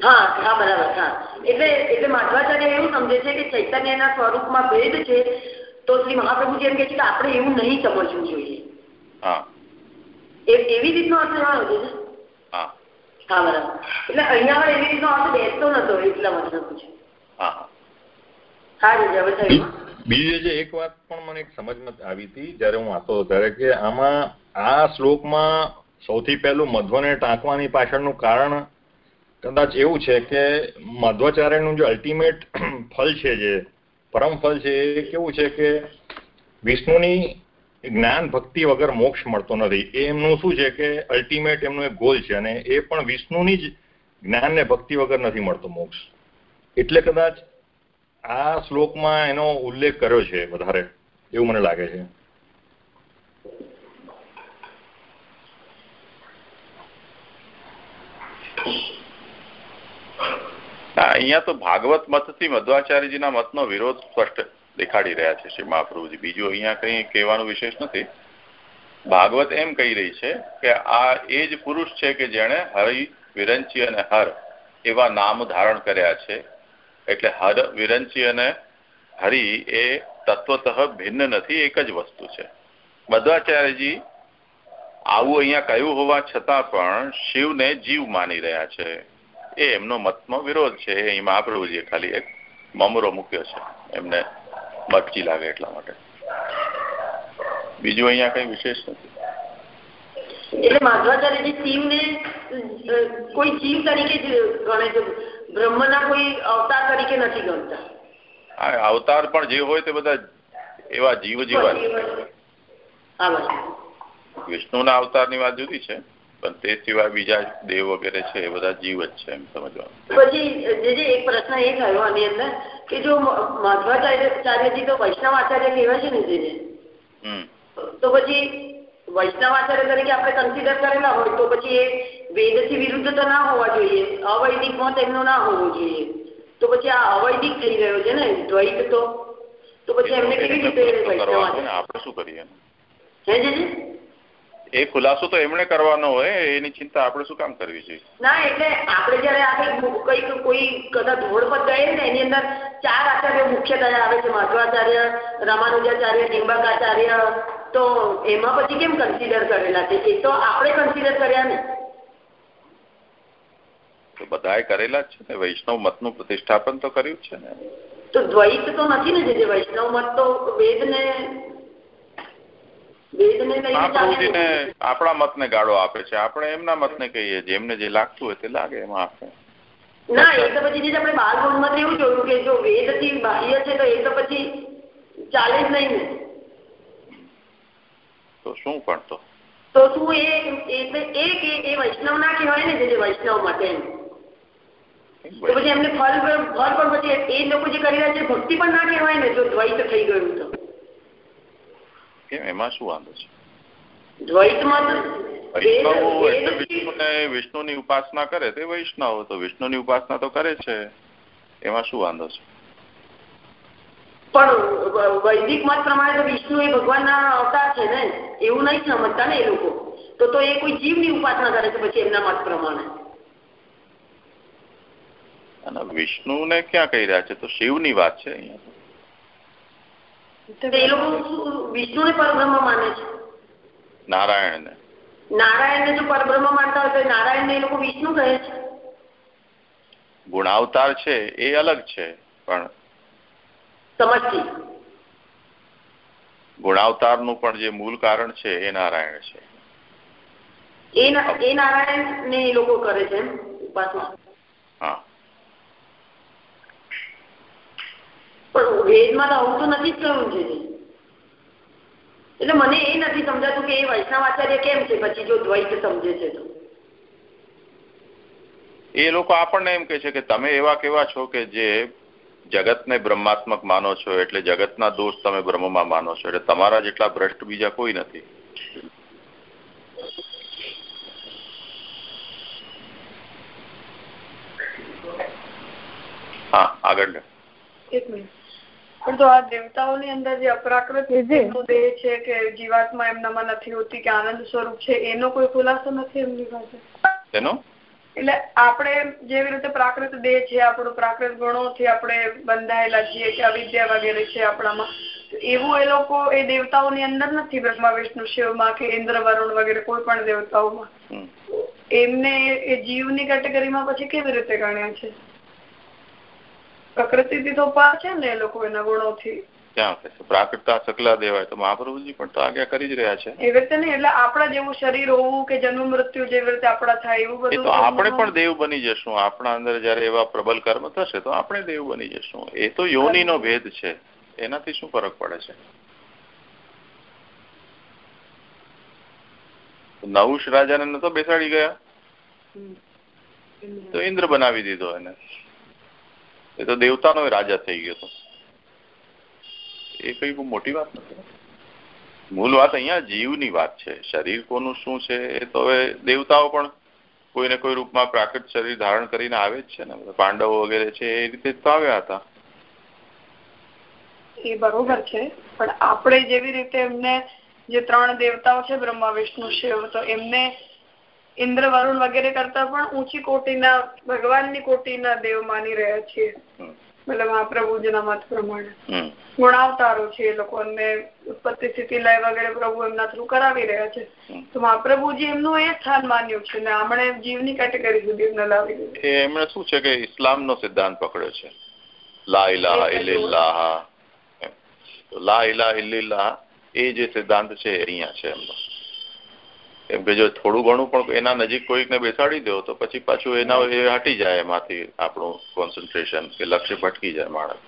હા હા, બરાબર, હા. એટલે એટલે મધ્વાચાર્ય એવું સમજે છે કે ચૈતન્યના સ્વરૂપમાં ભેદ છે તો શ્રી મહાપ્રભુજી એમ કે છે કે આપણે એવું નહીં સમજવું જોઈએ. એવી રીતનો અર્થ લેવાનો છે હા. બરાબર. એટલે અહીંયા એવી રીતનો અર્થ બેસતો નતો એટલા માટે પૂછ્યું બીજી જે એક વાત પણ મને એક સમજમાં આવી હતી જયારે હું વાંચતો ત્યારે કે આમાં આ શ્લોકમાં સૌથી પહેલું મધ્વને ટાંકવાની પાછળનું કારણ કદાચ એવું છે કે મધ્વાચાર્યનું જે અલ્ટિમેટ [CLEARS THROAT] ફલ છે જે પરમ ફલ છે એ કેવું છે કે વિષ્ણુની જ્ઞાન, ભક્તિ વગર મોક્ષ મળતો નથી. એ એમનું શું છે કે અલ્ટિમેટ એમનું એક ગોલ છે અને એ પણ વિષ્ણુની જ જ્ઞાન ને ભક્તિ વગર નથી મળતો મોક્ષ. એટલે કદાચ આ શ્લોકમાં એનો ઉલ્લેખ કર્યો છે વધારે. એવું મને લાગે છે. અહીંયા તો ભાગવત મતથી મધ્વાચાર્યજીના મતનો વિરોધ સ્પષ્ટ દેખાડી રહ્યા છે, શ્રી મહાપ્રભુજી. બીજું અહીંયા કંઈ કહેવાનું વિશેષ નથી. ભાગવત એમ કહી રહી છે કે આ એ જ પુરુષ છે કે જેણે હરિ, વિરંચી અને હર એવા નામ ધારણ કર્યા છે. એટલે હર, વિરંચી અને હરિ એ તત્વતઃ ભિન્ન નથી, એક જ વસ્તુ છે. મધ્વાચાર્યજી આવું અહીંયા કહ્યું હોવા છતાં પણ શિવને જીવ માની રહ્યા છે. એ એમનો મતનો વિરોધ છે એ મહાપ્રભુજીએ ખાલી એક મમરો મૂક્યો છે એમને મટકી લાગે એટલા માટે. બીજું અહીંયા કઈ વિશેષ નથી. એટલે માધવાચાર્યજી શિવને કોઈ જીવ તરીકે જ ગણે છે? બ્રહ્મના કોઈ અવતાર તરીકે નથી ગણતા? અવતાર પણ જે હોય તે બધા એવા જીવ જેવા વિષ્ણુના અવતારની વાત જુદી છે. પણ તે સિવાય બીજા દેવ વગેરે છે એ બધા જીવ જ છે એમ સમજવાનું. પછી જે એક પ્રશ્ન એ થયો આની અંદર કે જો મધ્વાચાર્યજી તો વૈષ્ણવ આચાર્ય કહેવાય છે ને જેને? તો પછી વૈષ્ણવ આચાર્ય તરીકે આપણે કન્સિડર કરેલા હોય તો પછી એ વેદથી વિરુદ્ધ તો ના હોવા જોઈએ અવૈદિક મત એમનો ના હોવો જોઈએ. તો પછી આ અવૈદિક થઈ રહ્યો છે ને દ્વૈત તો. તો પછી એમને કેવી રીતે આપણે શું કરીએ? હે જે એ ખુલાસો તો એમણે કરવાનો હોય એની ચિંતા આપણે શું કામ કરવી જોઈએ? ના એટલે આપણે જયારે આપણે કઈ કોઈ કદાચ ધોળ પર ગયે ને એની અંદર ચાર આચાર્ય મુખ્ય આવે છે મધ્વાચાર્ય રામાનુજાચાર્ય ડિંબકાચાર્ય તો એમાં પછી કેમ કન્સિડર કરેલા છે? એ તો આપણે કન્સિડર કર્યા ને. તો બધાએ કરેલા જ છે ને વૈષ્ણવ મતનું પ્રતિષ્ઠાપન તો કર્યું છે ને. તો દ્વૈત તો નથી ને જે વૈષ્ણવ મત તો વેદ ને મહાપ્રભુજીને આપણા મતને ગાળો આપે છે. આપણે એમના મતને કહીએ જેમને જે લાગતું હોય તે લાગે એમાં આપણે ના એ તો પછી આપણે બાલ ગુણમાં એવું જોયું કે જો વેદથી બાહ્ય છે તો એ તો પછી ચાલે જ નહીં ને. તો શું પણ તો? તો શું એ એટલે એ કે એ વૈષ્ણવ ના કહેવાય ને જે વૈષ્ણવ માટે તો પછી એમને ફળ ફળ પણ પછી એ લોકો જે કરી રહ્યા છે ભક્તિ પણ ના કહેવાય ને જો દ્વૈત થઈ ગયું તો. કેમ એમાં શું વાંધો છે? વિષ્ણુની ઉપાસના કરે તે વૈષ્ણવ તો વિષ્ણુની ઉપાસના તો કરે છે. એમાં શું વાંધો છે? પણ વૈદિક મત પ્રમાણે તો વિષ્ણુ એ ભગવાનના અવતાર છે ને એવું નહીં સમજતા ને એ લોકો. તો તો એ કોઈ જીવની ઉપાસના કરે છે પછી એમના મત પ્રમાણે. અને વિષ્ણુને ક્યાં કહી રહ્યા છે? તો શિવની વાત છે અહીંયા એ લોકો વિષ્ણુને પરબ્રહ્મ માને છે? નારાયણને. નારાયણને જો પરબ્રહ્મ માનતા હોય તો નારાયણને એ લોકો વિષ્ણુ કહે છે. ગુણાવતાર છે એ અલગ છે પણ સમજથી ગુણાવતારનું પણ જે મૂળ કારણ છે એ નારાયણ છે. એ નારાયણ ને એ લોકો કરે છે ઉપાસના હા પણ વેદમાં તો આવું તો નથી જ કહ્યું છે એટલે મને એ નથી સમજાતું કે એ વૈષ્ણવ આચાર્ય કેમ છે? પછી જો દ્વૈત સમજે છે તો. એ લોકો આપણને એમ કે છે કે તમે એવા કેવા છો કે જે જગતને બ્રહ્માત્મક માનો છો એટલે જગતના દોષ તમે બ્રહ્મમાં માનો છો. એટલે તમારા જેટલા ભ્રષ્ટ બીજા કોઈ નથી. હા આગળ એક મિનિટ. પણ તો આ દેવતાઓની અંદર જે અપ્રાકૃત દેહ છે કે જીવાત્મા એમનામાં નથી હોતી કે આનંદ સ્વરૂપ છે એનો કોઈ ખુલાસો નથી એમની પાસે? એનો એટલે આપણે જેવી રીતે પ્રાકૃત દેહ છે આપણું પ્રાકૃત ગુણોથી આપણે બંધાયેલા છીએ કે અવિદ્યા વગેરે છે આપણામાં એવું એ લોકો એ દેવતાઓની અંદર નથી બ્રહ્મા વિષ્ણુ શિવમાં કે ઇન્દ્ર વરુણ વગેરે કોઈ પણ દેવતાઓમાં. એમને એ જીવની કેટેગરીમાં પછી કેવી રીતે ગણ્યા છે? પ્રકૃતિથી દીધો છે ને એ લોકો એના ગુણોથી. પ્રાકૃતતા સકલા દેવાય. તો મહાપ્રભુજી પણ તો આજ્ઞા કરી જ રહ્યા છે. એવી રીતે નહીં એટલે આપણા જેવું શરીર હોવું કે જન્મ મૃત્યુ જેવી રીતે આપણા થાય એવું બધું તો આપણે પણ દેવ બની જશું. આપણા અંદર જયારે એવા પ્રબલ કર્મ થશે તો આપણે દેવ બની જશું. એ તો યોની નો ભેદ છે. એનાથી શું ફરક પડે છે? નવુશ રાજાને નતો બેસાડી ગયા? તો ઇન્દ્ર બનાવી દીધો એને. એ તો દેવતાનો રાજા થઈ ગયો એ કઈ બહુ મોટી વાત નથી. મૂળ વાત અહીંયા જીવની વાત છે. શરીર કોનું શું છે એ તો હવે દેવતાઓ પણ કોઈને કોઈ રૂપમાં પ્રાકૃત શરીર ધારણ કરીને આવે જ છે ને. પાંડવો વગેરે છે એ રીતે તો આવ્યા હતા. એ બરોબર છે. પણ આપણે જેવી રીતે એમને જે ત્રણ દેવતાઓ છે, બ્રહ્મા, વિષ્ણુ, શિવ, તો એમને ઇન્દ્ર વરુણ વગેરે કરતા પણ ઊંચી કોટીના ભગવાનની કોટીના દેવ માની રહ્યા છીએ. મતલબ મહાપ્રભુજીના મત પ્રમાણે. ગુણાવતારો છે એ લોકોને ઉત્પત્તિ સ્થિતિ લય વગેરે પ્રભુ એમના થ્રુ કરાવી રહ્યા છે. તો મહાપ્રભુજી એમનું એ સ્થાન માન્યું છે ને આમણે જીવની કેટેગરી સુધી એમને લાવી દીધું એમણે શું છે કે ઇસ્લામનો સિદ્ધાંત પકડ્યો છે. લા ઇલાહા ઇલ્લિલ્લાહ લા ઇલાહા ઇલ્લિલ્લાહ એ જે સિદ્ધાંત છે અહીંયા છે એમનો. કેમ કે જો થોડું ઘણું પણ એના નજીક કોઈકને બેસાડી દો, તો પછી પાછું એના એ હટી જાય એમાંથી આપણું કોન્સન્ટ્રેશન કે લક્ષ્ય ભટકી જાય માણસ.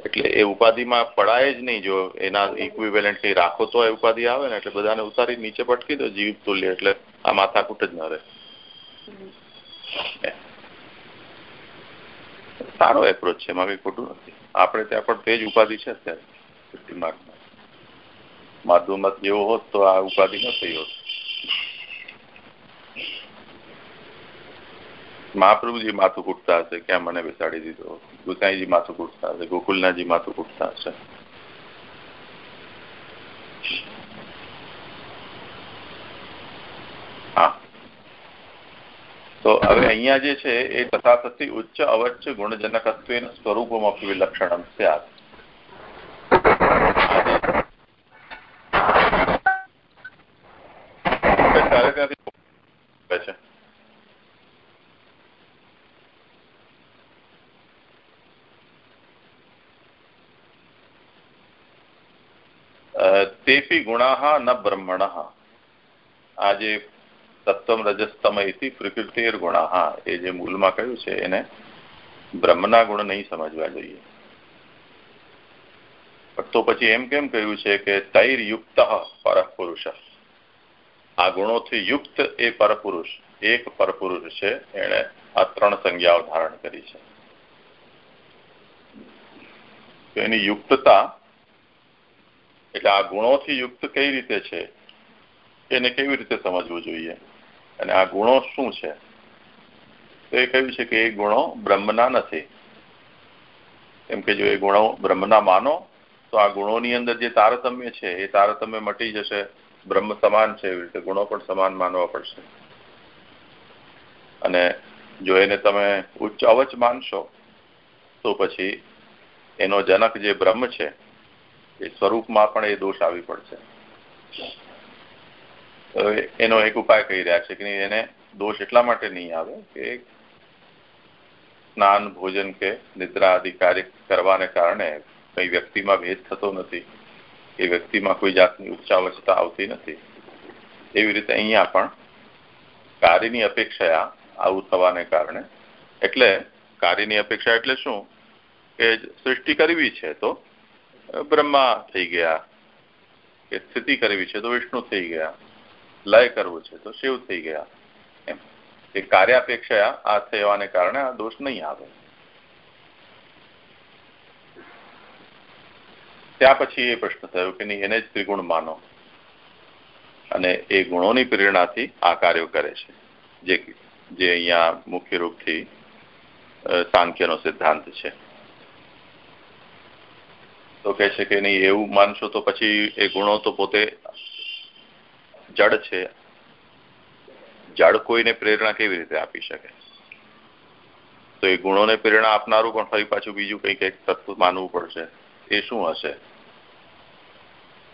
એટલે એ ઉપાધિમાં પડાય જ નહીં જો એના ઇક્વિવેલન્ટ કઈ રાખો તો એ ઉપાધિ આવે ને, એટલે બધાને ઉતારી નીચે ભટકી દો જીવ તુલ્ય, એટલે આ માથાકૂટ જ ન રહે. સારો એપ્રોચ છે, એમાં કઈ ખોટું નથી. આપણે ત્યાં પણ તે જ ઉપાધિ છે અત્યારે માધુમત જેવો હોત તો આ ઉપાધિ ન થઈ હોત. મહાપ્રભુજી માથું કૂટતા હશે. ક્યાં મને બેસાડી દીધો? ગુસાઈજી માથું કૂટતા હશે, ગોકુલનાથજી માથું કૂટતા હશે. હા. તો હવે અહીંયા જે છે, એ તથા થતી ઉચ્ચ અવચ્ચ ગુણજનકત્વ સ્વરૂપમાં વિલક્ષણ સ્યાત. તેપી ગુણા ન બ્રહ્મણ આ જે સત્વમ રજસ્તમ એથી પ્રકૃતિર ગુણા એ જે મૂલમાં કહ્યું છે એને બ્રહ્મના ગુણ નહીં સમજવા જોઈએ તો પછી એમ કેમ કહ્યું છે કે તૈર યુક્ત પરપુરુષ આ ગુણોથી યુક્ત એ પરપુરુષ એક પરપુરુષ છે એને આ ત્રણ સંજ્ઞાઓ ધારણ કરી છે એની યુક્તતા એટલે આ ગુણોથી યુક્ત કઈ રીતે છે? એને કેવી રીતે સમજવું જોઈએ? અને આ ગુણો શું છે? તો એ કહ્યું છે કે એ ગુણો બ્રહ્મના નથી. એમ કે જો એ ગુણો બ્રહ્મના માનો, તો આ ગુણોની અંદર જે તારતમ્ય છે, એ તારતમ્ય મટી જશે. બ્રહ્મ સમાન છે એવી રીતે ગુણો પણ સમાન માનવા પડશે. અને જો એને તમે ઉચ્ચ અવચ માનશો, તો પછી એનો જનક જે બ્રહ્મ છે એ સ્વરૂપમાં પણ એ દોષ આવી પડશે. એનો એક ઉપાય કહી રહ્યા છે કે એને દોષ એટલા માટે નહીં આવે કે સ્નાન, ભોજન કે નિદ્રા આદિ કાર્ય કરવાને કારણે કઈ વ્યક્તિમાં ભેદ થતો નથી, એ વ્યક્તિમાં કોઈ જાતની ઉચ્ચાવસ્થા આવતી નથી. એવી રીતે અહીંયા પણ કાર્યની અપેક્ષા આવું થવાને કારણે. એટલે કાર્યની અપેક્ષા એટલે શું? કે સૃષ્ટિ કરવી છે તો બ્રહ્મા થઈ ગયા, કે સ્થિતિ કરવી છે તો વિષ્ણુ થઈ ગયા, લય કરવું છે તો શિવ થઈ ગયા. એમ. એ કાર્યાપેક્ષા આ થવાને કારણે આ દોષ નહીં આવે. ત્યાં પછી એ પ્રશ્ન થયો કે નહીં, એને જ ત્રિગુણ માનો. અને એ ગુણોની પ્રેરણાથી આ કાર્યો કરે છે. જે જે અહીંયા મુખ્ય રૂપથી સાંખ્યનો સિદ્ધાંત છે. તો કહે છે કે નહીં, એવું માનશો તો પછી એ ગુણો તો પોતે જડ છે. જડ કોઈને પ્રેરણા કેવી રીતે આપી શકે? તો એ ગુણોને પ્રેરણા આપનારું પણ ફરી પાછું બીજું કંઈક એક તત્વ માનવું પડશે. એ શું હશે?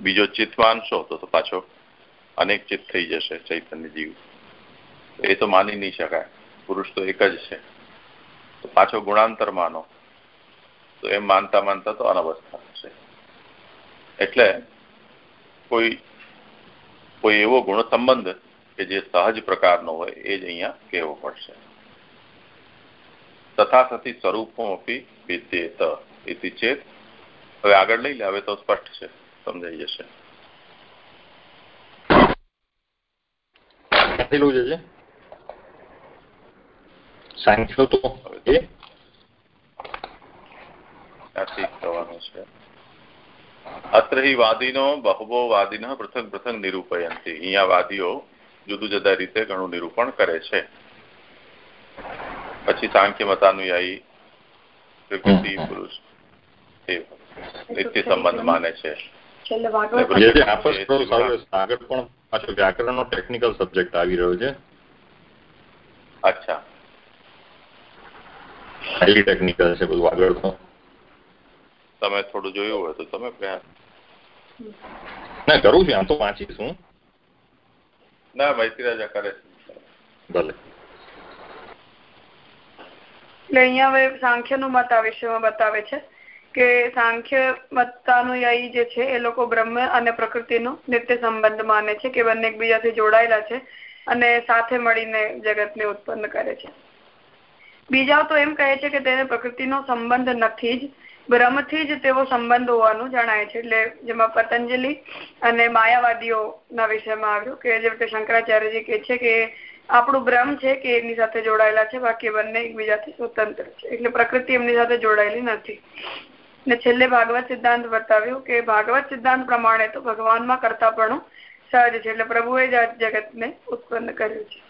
બીજો ચિત્ત માનશો તો પાછો અનેક ચિત્ત થઈ જશે ચૈતન્ય જીવ. એ તો માની નહીં શકાય. પુરુષ તો એક જ છે. તો પાછો ગુણાંતર માનો. તો એમ માનતા માનતા તો અનવસ્થા. એટલે કોઈ કોઈ એવો ગુણ સંબંધ કે જે સહજ પ્રકારનો હોય એ જ અહીંયા કહેવો પડશે. તથા સતી સ્વરૂપો વિદ્યેત ઇતિ ચેત. હવે આગળ લઈ લે હવે તો સ્પષ્ટ છે સમજાઈ જશે. લખેલું છે સાંખ્યો તો. એ? ઠીક થવાનું છે. અત્ર હિ વાદીનો બહુબો વાદીન પૃથક પૃથક નિરૂપયંતી અહીંયા વાદીઓ જુદું જુદા રીતે ઘણું નિરૂપણ કરે. છે પછી સાંખ્ય મતાનુયાયી પ્રકૃતિ પુરુષ નિત્ય સંબંધ માને છે આગળ પણ પાછો વ્યાકરણ ટેકનિકલ સબ્જેક્ટ આવી રહ્યો છે. અચ્છા. હાઈલી ટેકનિકલ છે બધું આગળ તો. તમે થોડું જોયું હોય તો તમે પ્રયાસ ના કરું છું આમ તો વાંચીશું ના મૈત્રી રાજા કરે છે. ભલે. એટલે અહીંયા હવે સાંખ્યનું મત આ વિષયમાં બતાવે છે કે સાંખ્ય મતાનુયાયી જે છે એ લોકો બ્રહ્મ અને પ્રકૃતિનો નિત્ય સંબંધ માને છે કે બંને એકબીજાથી જોડાયેલા છે અને સાથે મળીને જગતને ઉત્પન્ન કરે છે. બીજા તો એમ કહે છે કે તેને પ્રકૃતિનો સંબંધ નથી જ બ્રહ્મથી જ તેવો સંબંધ હોવાનું જણાય છે. એટલે જેમાં પતંજલિ અને માયાવાદીઓના વિષયમાં આવ્યું કે જે રીતે શંકરાચાર્યજી કે છે કે આપણું બ્રહ્મ છે કે એની સાથે જોડાયેલા છે, બાકી બંને એકબીજાથી સ્વતંત્ર છે. એટલે પ્રકૃતિ એમની સાથે જોડાયેલી નથી. ને છેલ્લે ભાગવત સિદ્ધાંત બતાવ્યું કે ભાગવત સિદ્ધાંત પ્રમાણે તો ભગવાનમાં કરતાપણું સહજ છે. એટલે પ્રભુએ જ જગતને ઉત્પન્ન કર્યું છે.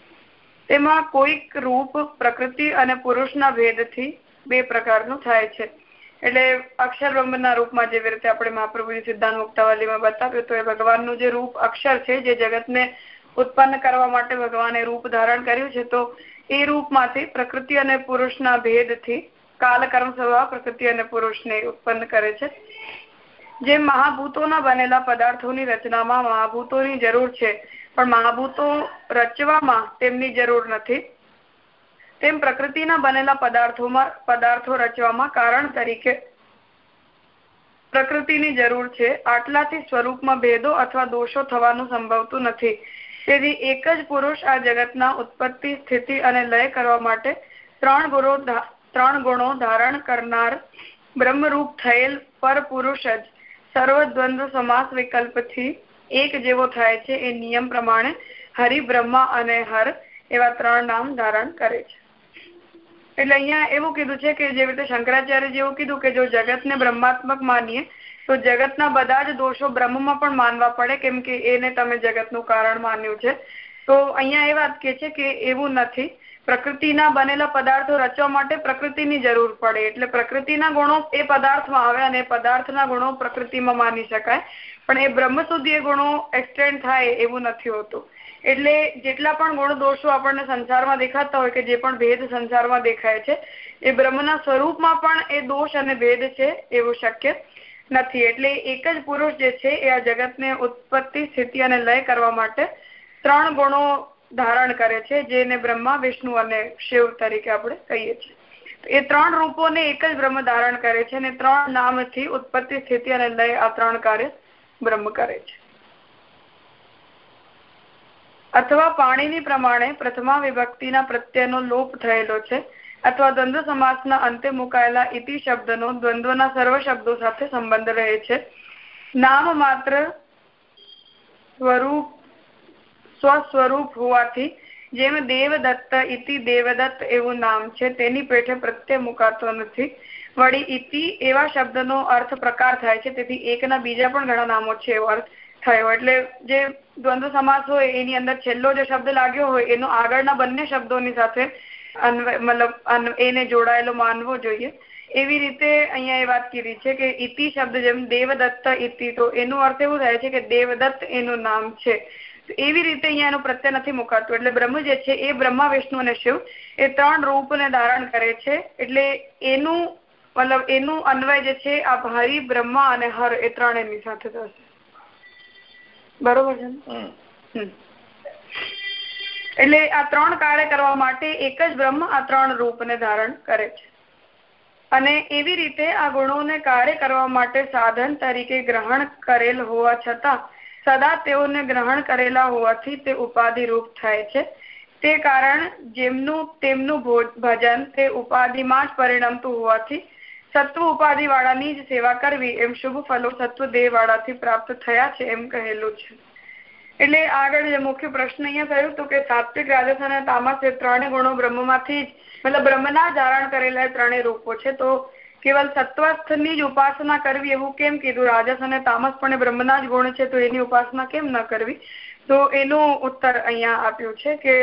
તેમાં કોઈક રૂપ પ્રકૃતિ અને પુરુષના ભેદથી બે પ્રકારનું થાય છે. એટલે અક્ષર બ્રહ્મના રૂપમાં જેવી રીતે આપણે મહાપ્રભુજી સિદ્ધાંત મુક્તાવલીમાં બતાવ્યું તો એ ભગવાનનું જે રૂપ અક્ષર છે, જે જગતને ઉત્પન્ન કરવા માટે ભગવાને રૂપ ધારણ કર્યું છે, તો એ રૂપમાંથી પ્રકૃતિ અને પુરુષના ભેદથી કાલકર્મ સ્વભાવ પ્રકૃતિ અને પુરુષને ઉત્પન્ન કરે છે. જે મહાભૂતોના બનેલા પદાર્થોની રચનામાં મહાભૂતોની જરૂર છે, પણ મહાભૂતો રચવામાં તેમની જરૂર નથી. તેમ પ્રકૃતિના બનેલા પદાર્થોમાં, પદાર્થો રચવામાં કારણ તરીકે પ્રકૃતિની જરૂર છે. આટલાથી સ્વરૂપમાં ભેદો અથવા દોષો થવાનું સંભવતું નથી. તેથી એક જ પુરુષ આ જગતના ઉત્પત્તિ, સ્થિતિ અને લય કરવા માટે ત્રણ ગુણો ત્રણ ગુણો ધારણ કરનાર બ્રહ્મરૂપ થયેલ પર પુરુષ જ સર્વદ્વંદ્વ સમાસ વિકલ્પથી એક જેવો થાય છે. એ નિયમ પ્રમાણે હરિ અને હર એવા ત્રણ નામ ધારણ કરે છે. એટલે અહીંયા એવું કીધું છે કે જેવી રીતે શંકરાચાર્ય જેવું કીધું કે જો જગતને બ્રહ્માત્મક માનીએ, તો જગતના બધા જ દોષો બ્રહ્મમાં પણ માનવા પડે, કેમ કે એને તમે જગતનું કારણ માન્યું છે. તો અહીંયા એ વાત કે છે કે એવું નથી. પ્રકૃતિના બનેલા પદાર્થો રચવા માટે પ્રકૃતિની જરૂર પડે. એટલે પ્રકૃતિના ગુણો એ પદાર્થમાં આવે અને પદાર્થના ગુણો પ્રકૃતિમાં માની શકાય. પણ એ બ્રહ્મ સુધી એ ગુણો એક્સટેન્ડ થાય એવું નથી હોતું. એટલે જેટલા પણ ગુણ દોષો આપણને સંસારમાં દેખાતા હોય કે જે પણ ભેદ સંસારમાં દેખાય છે, એ બ્રહ્મના સ્વરૂપમાં પણ એ દોષ અને ભેદ છે એવું શક્ય નથી. એટલે એક જ પુરુષ જે છે એ આ જગતને ઉત્પત્તિ, સ્થિતિ અને લય કરવા માટે ત્રણ ગુણો ધારણ કરે છે, જેને બ્રહ્મા, વિષ્ણુ અને શિવ તરીકે આપણે કહીએ છીએ. એ ત્રણ રૂપોને એક જ બ્રહ્મ ધારણ કરે છે અને ત્રણ નામથી ઉત્પત્તિ, સ્થિતિ અને લય આ ત્રણ કાર્ય બ્રહ્મ કરે છે. અથવા પાણીની પ્રમાણે પ્રથમા વિભક્તિના પ્રત્યયનો લોપ થયેલો છે અથવા દ્વંદ્વ સમાસના અંતે મુકાયેલા ઇતિ શબ્દનો દ્વંદ્વના સર્વ શબ્દો સાથે સંબંધ રહે છે. નામ માત્ર સ્વરૂપ, સ્વસ્વરૂપ હોવાથી જેમ દેવદત્ત ઇતિ દેવદત્ત એવું નામ છે તેની પેઠે પ્રત્યય મુકાતો નથી. વળી ઇતિ એવા શબ્દનો અર્થ પ્રકાર થાય છે તેથી એકના બીજા પણ ઘણા નામો છે એટલે જે દ્વંદ્વ સમાસ હોય, એની અંદર છેલ્લો જે શબ્દ લાગ્યો હોય, એનો આગળના બંને શબ્દોની સાથે મતલબ એને જોડાયેલો માનવો જોઈએ. એવી રીતે અહીંયા એ વાત કીધી છે કે ઇતિ શબ્દ જેમ દેવદત્ત ઇતિ, તો એનો અર્થ એવું થાય છે કે દેવદત્ત એનું નામ છે. એવી રીતે અહીંયા એનો પ્રત્યય નથી મુકાતું. એટલે બ્રહ્મ જે છે એ બ્રહ્મા, વિષ્ણુ અને શિવ એ ત્રણ રૂપને ધારણ કરે છે. એટલે એનું, મતલબ એનું અન્વય જે છે, આ હરિ, બ્રહ્મા અને હર એ ત્રણેયની સાથે થશે. બરોબર છે એટલે આ ત્રણ કાર્ય કરવા માટે એક જ બ્રહ્મ આ ત્રણ રૂપને ધારણ કરે છે. અને એવી રીતે આ ગુણોને કાર્ય કરવા માટે સાધન તરીકે ગ્રહણ કરેલ હોવા છતાં સદા તેઓને ગ્રહણ કરેલા હોવાથી તે ઉપાધિ રૂપ થાય છે. તે કારણ જેમનું તેમનું ભજન તે ઉપાધિમાં જ પરિણમતું હોવાથી સત્વ ઉપાધિ વાળાની જ સેવા કરવી એમ શુભ ફલો સત્વ દેહ વાળાથી પ્રાપ્ત થયા છે એમ કહેલું છે. એટલે આગળ જે મુખ્ય પ્રશ્ન અહીંયા થયું હતું કે સાત્વિક રાજસ અને તામસ એ ત્રણેય ગુણો બ્રહ્મમાંથી જ, મતલબ બ્રહ્મના ધારણ કરેલા ત્રણેય રૂપો છે. તો કેવલ સત્વસ્થની જ ઉપાસના કરવી એવું કેમ કીધું? રાજસ અને તામસ પણ બ્રહ્મના જ ગુણ છે, તો એની ઉપાસના કેમ ન કરવી? તો એનું ઉત્તર અહીંયા આપ્યું છે કે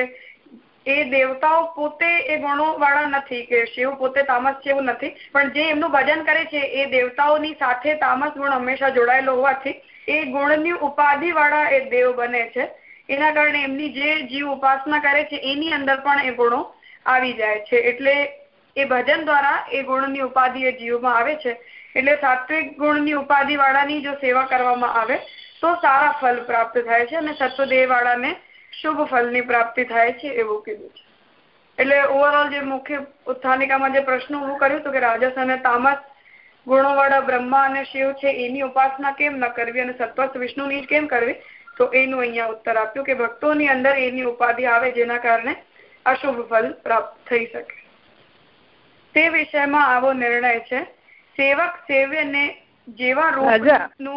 એ દેવતાઓ પોતે એ ગુણો વાળા નથી કે શિવ પોતે તામસ છે એવું નથી. પણ જે એમનું ભજન કરે છે, એ દેવતાઓની સાથે તામસ ગુણ હંમેશા જોડાયેલો હોવાથી એ ગુણની ઉપાધિ વાળા એ દેવ બને છે. એના કારણે એમની જે જીવ ઉપાસના કરે છે, એની અંદર પણ એ ગુણો આવી જાય છે. એટલે એ ભજન દ્વારા એ ગુણની ઉપાધિ એ જીવમાં આવે છે. એટલે સાત્વિક ગુણની ઉપાધિ જો સેવા કરવામાં આવે, તો સારા ફલ પ્રાપ્ત થાય છે અને સત્વદેહ શુભ ફળની પ્રાપ્તિ થાય છે એવું કીધું છે. એટલે ઓવરઓલ જે મુખ્ય ઉત્થાનિકામાં જે પ્રશ્ન ઉભું કર્યું હતું કે રાજસ અને તામસ ગુણોવાળા બ્રહ્મા અને શિવ છે એની ઉપાસના કેમ ન કરવી અને સત્વસ્થ વિષ્ણુની જ કેમ કરવી? તો એનું અહીંયા ઉત્તર આપ્યું કે ભક્તોની અંદર એની ઉપાધિ આવે જેના કારણે અશુભ ફલ પ્રાપ્ત થઈ શકે. તે વિષયમાં આવો નિર્ણય છે. સેવક સેવ્યને જેવા રૂપ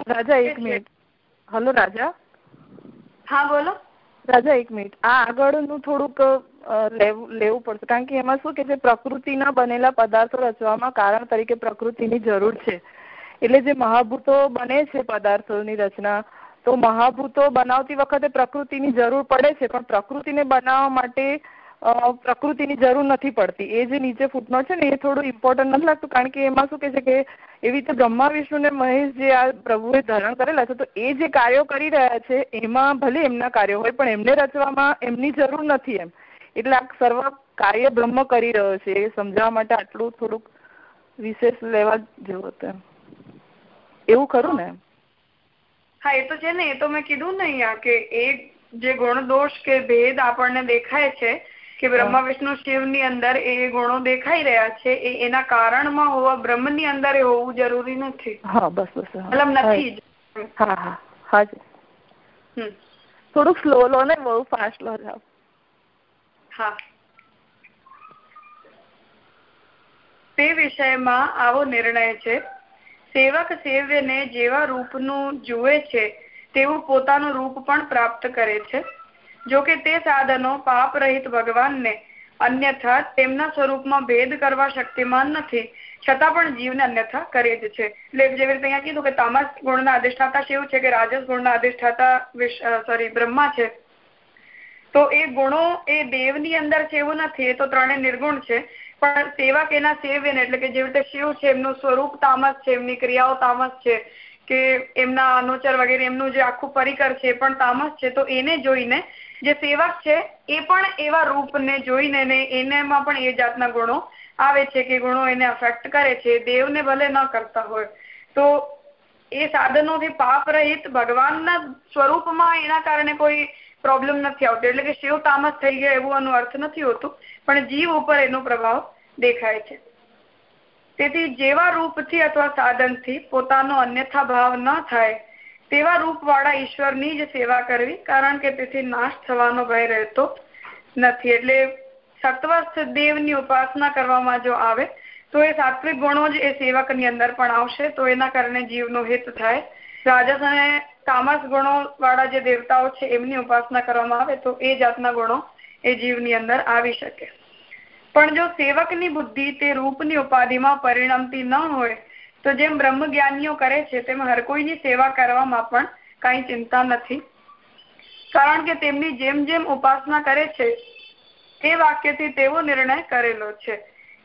રાજા એક મિનિટ. હલો રાજા. હા બોલો. રાજા, એક મિનિટ. આ આગળનું થોડુંક લેવું પડશે. કારણ કે એમાં શું કે જે પ્રકૃતિના બનેલા પદાર્થો રચવામાં કારણ તરીકે પ્રકૃતિની જરૂર છે. એટલે જે મહાભૂતો બને છે પદાર્થોની રચના, તો મહાભૂતો બનાવતી વખતે પ્રકૃતિની જરૂર પડે છે. પણ પ્રકૃતિને બનાવવા માટે પ્રકૃતિની જરૂર નથી પડતી. એ જે નીચે ફૂટનો છે ને, એ થોડું ઇમ્પોર્ટન્ટ નથી લાગતું. કારણ કે એમાં શું કે છે કે, એવી રીતે બ્રહ્મા, વિષ્ણુ ને મહેશ જે આ પ્રભુએ ધારણ કરેલા છે, તો એ જે કાર્યો કરી રહ્યા છે, એમાં ભલે એમના કાર્યો હોય, પણ એમને રચવામાં એમની જરૂર નથી એમ. એટલે આ સર્વ કાર્ય બ્રહ્મ કરી રહ્યો છે. એ સમજાવવા માટે આટલું થોડુંક વિશેષ લેવા જેવું હતું એમ. એવું ખરું ને? હા, એ તો છે ને, એ તો મેં કીધું ને અહીંયા કે એ જે ગુણ દોષ કે ભેદ આપણને દેખાય છે કે બ્રહ્મા વિષ્ણુ શિવની અંદર એ ગુણો દેખાઈ રહ્યા છે એ એના કારણમાં હોવા બ્રહ્મની અંદર એ હોવું જરૂરી નથી. હા બસ બસ મતલબ નથી હા હા. થોડુંક સ્લો લો ને બહુ ફાસ્ટ લો જાઓ. હા. તે વિષયમાં આવો નિર્ણય છે. સેવક સેવ્યને જેવા રૂપનું જુએ છે તેવું પોતાનું રૂપ પણ પ્રાપ્ત કરે છે. જો કે તે સાધનો પાપ રહિત ભગવાનને અન્યથા તેમના સ્વરૂપમાં ભેદ કરવા શક્તિમાન નથી. છતાં પણ જીવને અન્યથા કરે જ છે. એટલે જેવી રીતે અહીંયા કીધું કે તામસ ગુણના અધિષ્ઠાતા શિવ છે કે રાજસ ગુણના અધિષ્ઠાતા સોરી બ્રહ્મા છે. તો એ ગુણો એ દેવની અંદર છે એવું નથી, એ તો ત્રણેય નિર્ગુણ છે. પણ સેવક એના સેવ્યને, એટલે કે જેવી રીતે શિવ છે, એમનું સ્વરૂપ તામસ છે, એમની ક્રિયાઓ તામસ છે, કે એમના અનુચર વગેરે એમનું જે આખું પરિકર છે પણ તામસ છે, તો એને જોઈને જે સેવક છે, એ પણ એવા રૂપને જોઈને એનામાં પણ એ જાતના ગુણો આવે છે કે ગુણો એને અફેક્ટ કરે છે, દેવને ભલે ન કરતા હોય. તો એ સાધનોથી પાપ રહિત ભગવાનના સ્વરૂપમાં એના કારણે કોઈ પ્રોબ્લેમ નથી આવતો. એટલે કે શિવ તામસ થઈ ગયા એવું એનો અર્થ નથી હોતું, પણ જીવ ઉપર એનો પ્રભાવ દેખાય છે. તેથી જેવા રૂપથી અથવા સાધનથી પોતાનો અન્યથા ભાવ ન થાય તેવા રૂપવાળા ઈશ્વરની જ સેવા કરવી, કારણ કે તેથી નાશ થવાનો ભય રહેતો નથી. એટલે સત્વસ્થ દેવની ઉપાસના કરવામાં જો આવે, તો એ સાત્વિક ગુણો જ એ સેવકની અંદર પણ આવશે. તો એના કારણે જીવનો હિત થાય. રાજસ અને તામસ ગુણો વાળા જે દેવતાઓ છે, એમની ઉપાસના કરવામાં આવે, તો એ જાતના ગુણો એ જીવની અંદર આવી શકે. પણ જો સેવકની બુદ્ધિ તે રૂપની ઉપાધિમાં પરિણમતી ન હોય તો જેમ બ્રહ્મ જ્ઞાનીઓ કરે છે, તેમ હર કોઈની સેવા કરવામાં પણ કઈ ચિંતા નથી. કારણ કે તેમની જેમ જેમ ઉપાસના કરે છે, તે વાક્યથી તેવો નિર્ણય કરેલો છે.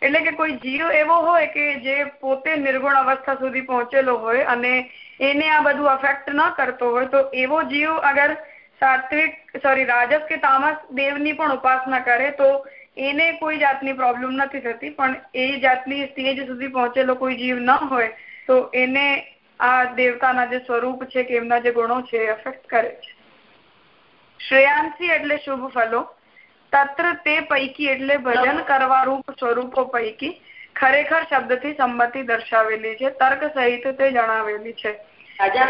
એટલે કે કોઈ જીવ એવો હોય કે જે પોતે નિર્ગુણ અવસ્થા સુધી પહોંચેલો હોય અને એને આ બધું અફેક્ટ ન કરતો હોય, તો એવો જીવ અગર સાત્વિક સોરી રાજસ કે તામસ દેવની પણ ઉપાસના કરે, તો એને કોઈ જાતની પ્રોબ્લેમ નથી થતી પણ એ જાતની સ્ટેજ સુધી પહોંચેલો કોઈ જીવ ન હોય તો એને આ દેવતાના જે સ્વરૂપ છે કે એમના જે ગુણો છે અફેક્ટ કરે છે. શ્રેયાંશી એટલે શુભ ફલો તત્ર તે પૈકી એટલે ભજન કરવા રૂપ સ્વરૂપો પૈકી ખરેખર શબ્દથી સંમતિ દર્શાવેલી છે તર્ક સહિત તે જણાવેલી છે.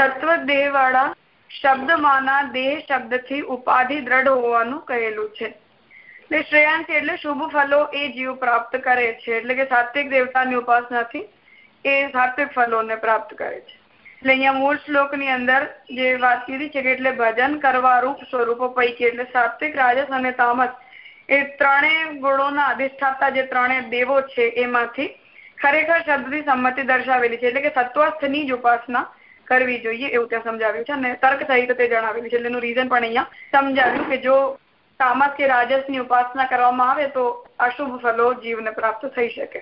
તત્વ દેહ વાળા શબ્દમાંના દેહ શબ્દથી ઉપાધિ દ્રઢ હોવાનું કહેલું છે. શ્રેયાંશ એટલે શુભ ફલો એ જીવ પ્રાપ્ત કરે છે. એટલે કે સાત્વિક દેવતાની ઉપાસનાથી એ સાત્વિક ફલોને પ્રાપ્ત કરે છે. એટલે અહીંયા મૂળ શ્લોકની અંદર જે વાત કીધી છે કે એટલે ભજન કરવા રૂપ સ્વરૂપો પૈકી એટલે સાત્વિક, રાજસ અને તામસ એ ત્રણેય ગુણોના અધિષ્ઠાતા જે ત્રણેય દેવો છે એમાંથી ખરેખર શબ્દથી સંમતિ દર્શાવેલી છે. એટલે કે સત્વસ્થની જ ઉપાસના કરવી જોઈએ એવું ત્યાં સમજાવ્યું છે અને તર્ક સહિત તે જણાવેલું છે. એટલે એનું રીઝન પણ અહીંયા સમજાવ્યું કે જો તામસ કે રાજસની ઉપાસના કરવામાં આવે તો અશુભ ફલો જીવને પ્રાપ્ત થઈ શકે.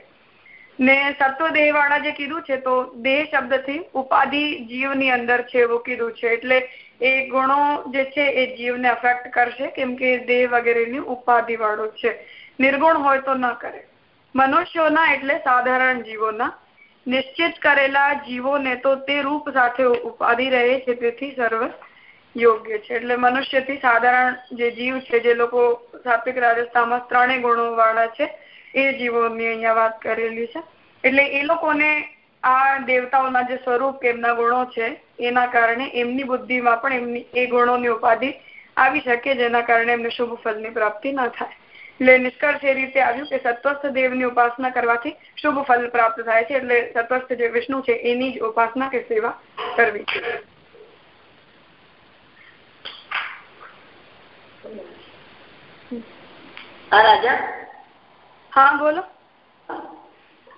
ને સત્વ દેહ વાળા જે કીધું છે, તો દેહ શબ્દથી ઉપાધિ જીવની અંદર છે એવું કીધું છે. એટલે એ ગુણો જે છે, એ જીવને અફેક્ટ કરશે, કેમ કે દેહ વગેરેની ઉપાધિ વાળો છે. નિર્ગુણ હોય તો ન કરે. મનુષ્યોના એટલે સાધારણ જીવોના. નિશ્ચિત કરેલા જીવોને તો તે રૂપ સાથે ઉપાધિ રહે છે, તેથી સર્વ યોગ્ય છે. એટલે મનુષ્યથી સાધારણ જે જીવ છે, જે લોકો સાત્વિક રાજસ્થાનમાં ત્રણેય ગુણો વાળા છે, એ જીવોની અહીંયા વાત કરેલી છે. એટલે એ લોકોને આ દેવતાઓના જે સ્વરૂપ એમના ગુણો છે, એના કારણે એમની બુદ્ધિમાં પણ એમની, એ ગુણોની ઉપાધિ આવી શકે જેના કારણે એમને શુભ ફળની પ્રાપ્તિ ન થાય. એટલે નિષ્કર્ષ એ રીતે આવ્યું કે સત્વસ્થ દેવની ઉપાસના કરવાથી શુભ ફળ પ્રાપ્ત થાય છે. એટલે સત્વસ્થ જે વિષ્ણુ છે, એની જ ઉપાસના કે સેવા કરવી રાજા? હા બોલો.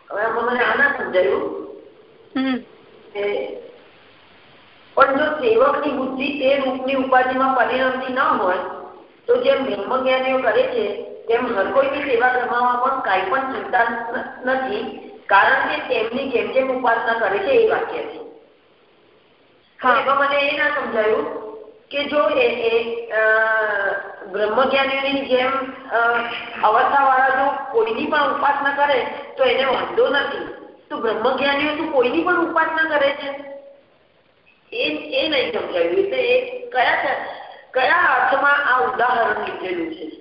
હવે મને આના સમજાયું પણ જો સેવકની બુદ્ધિ તે રૂપની ઉપાધિમાં પરિણમતી ન હોય તો જેમ બ્રહ્મજ્ઞાનીઓ કરે છે તેમ હર કોઈની સેવા કરવામાં પણ કાંઈ પણ ચિંતા નથી કારણ કે તેમની જેમ જેમ ઉપાસના કરે છે એ વાક્ય છે. એમાં મને એ ના સમજાયું કે જો એ બ્રહ્મજ્ઞાનીઓની જેમ અવસ્થા વાળા જો કોઈની પણ ઉપાસના કરે, તો એને વાંધો નથી. તો બ્રહ્મજ્ઞાનીઓ તો કોઈની પણ ઉપાસના કરે છે? એ એ નહીં સમજાયું. એટલે એ કયા કયા અર્થમાં આ ઉદાહરણ લીધેલું છે?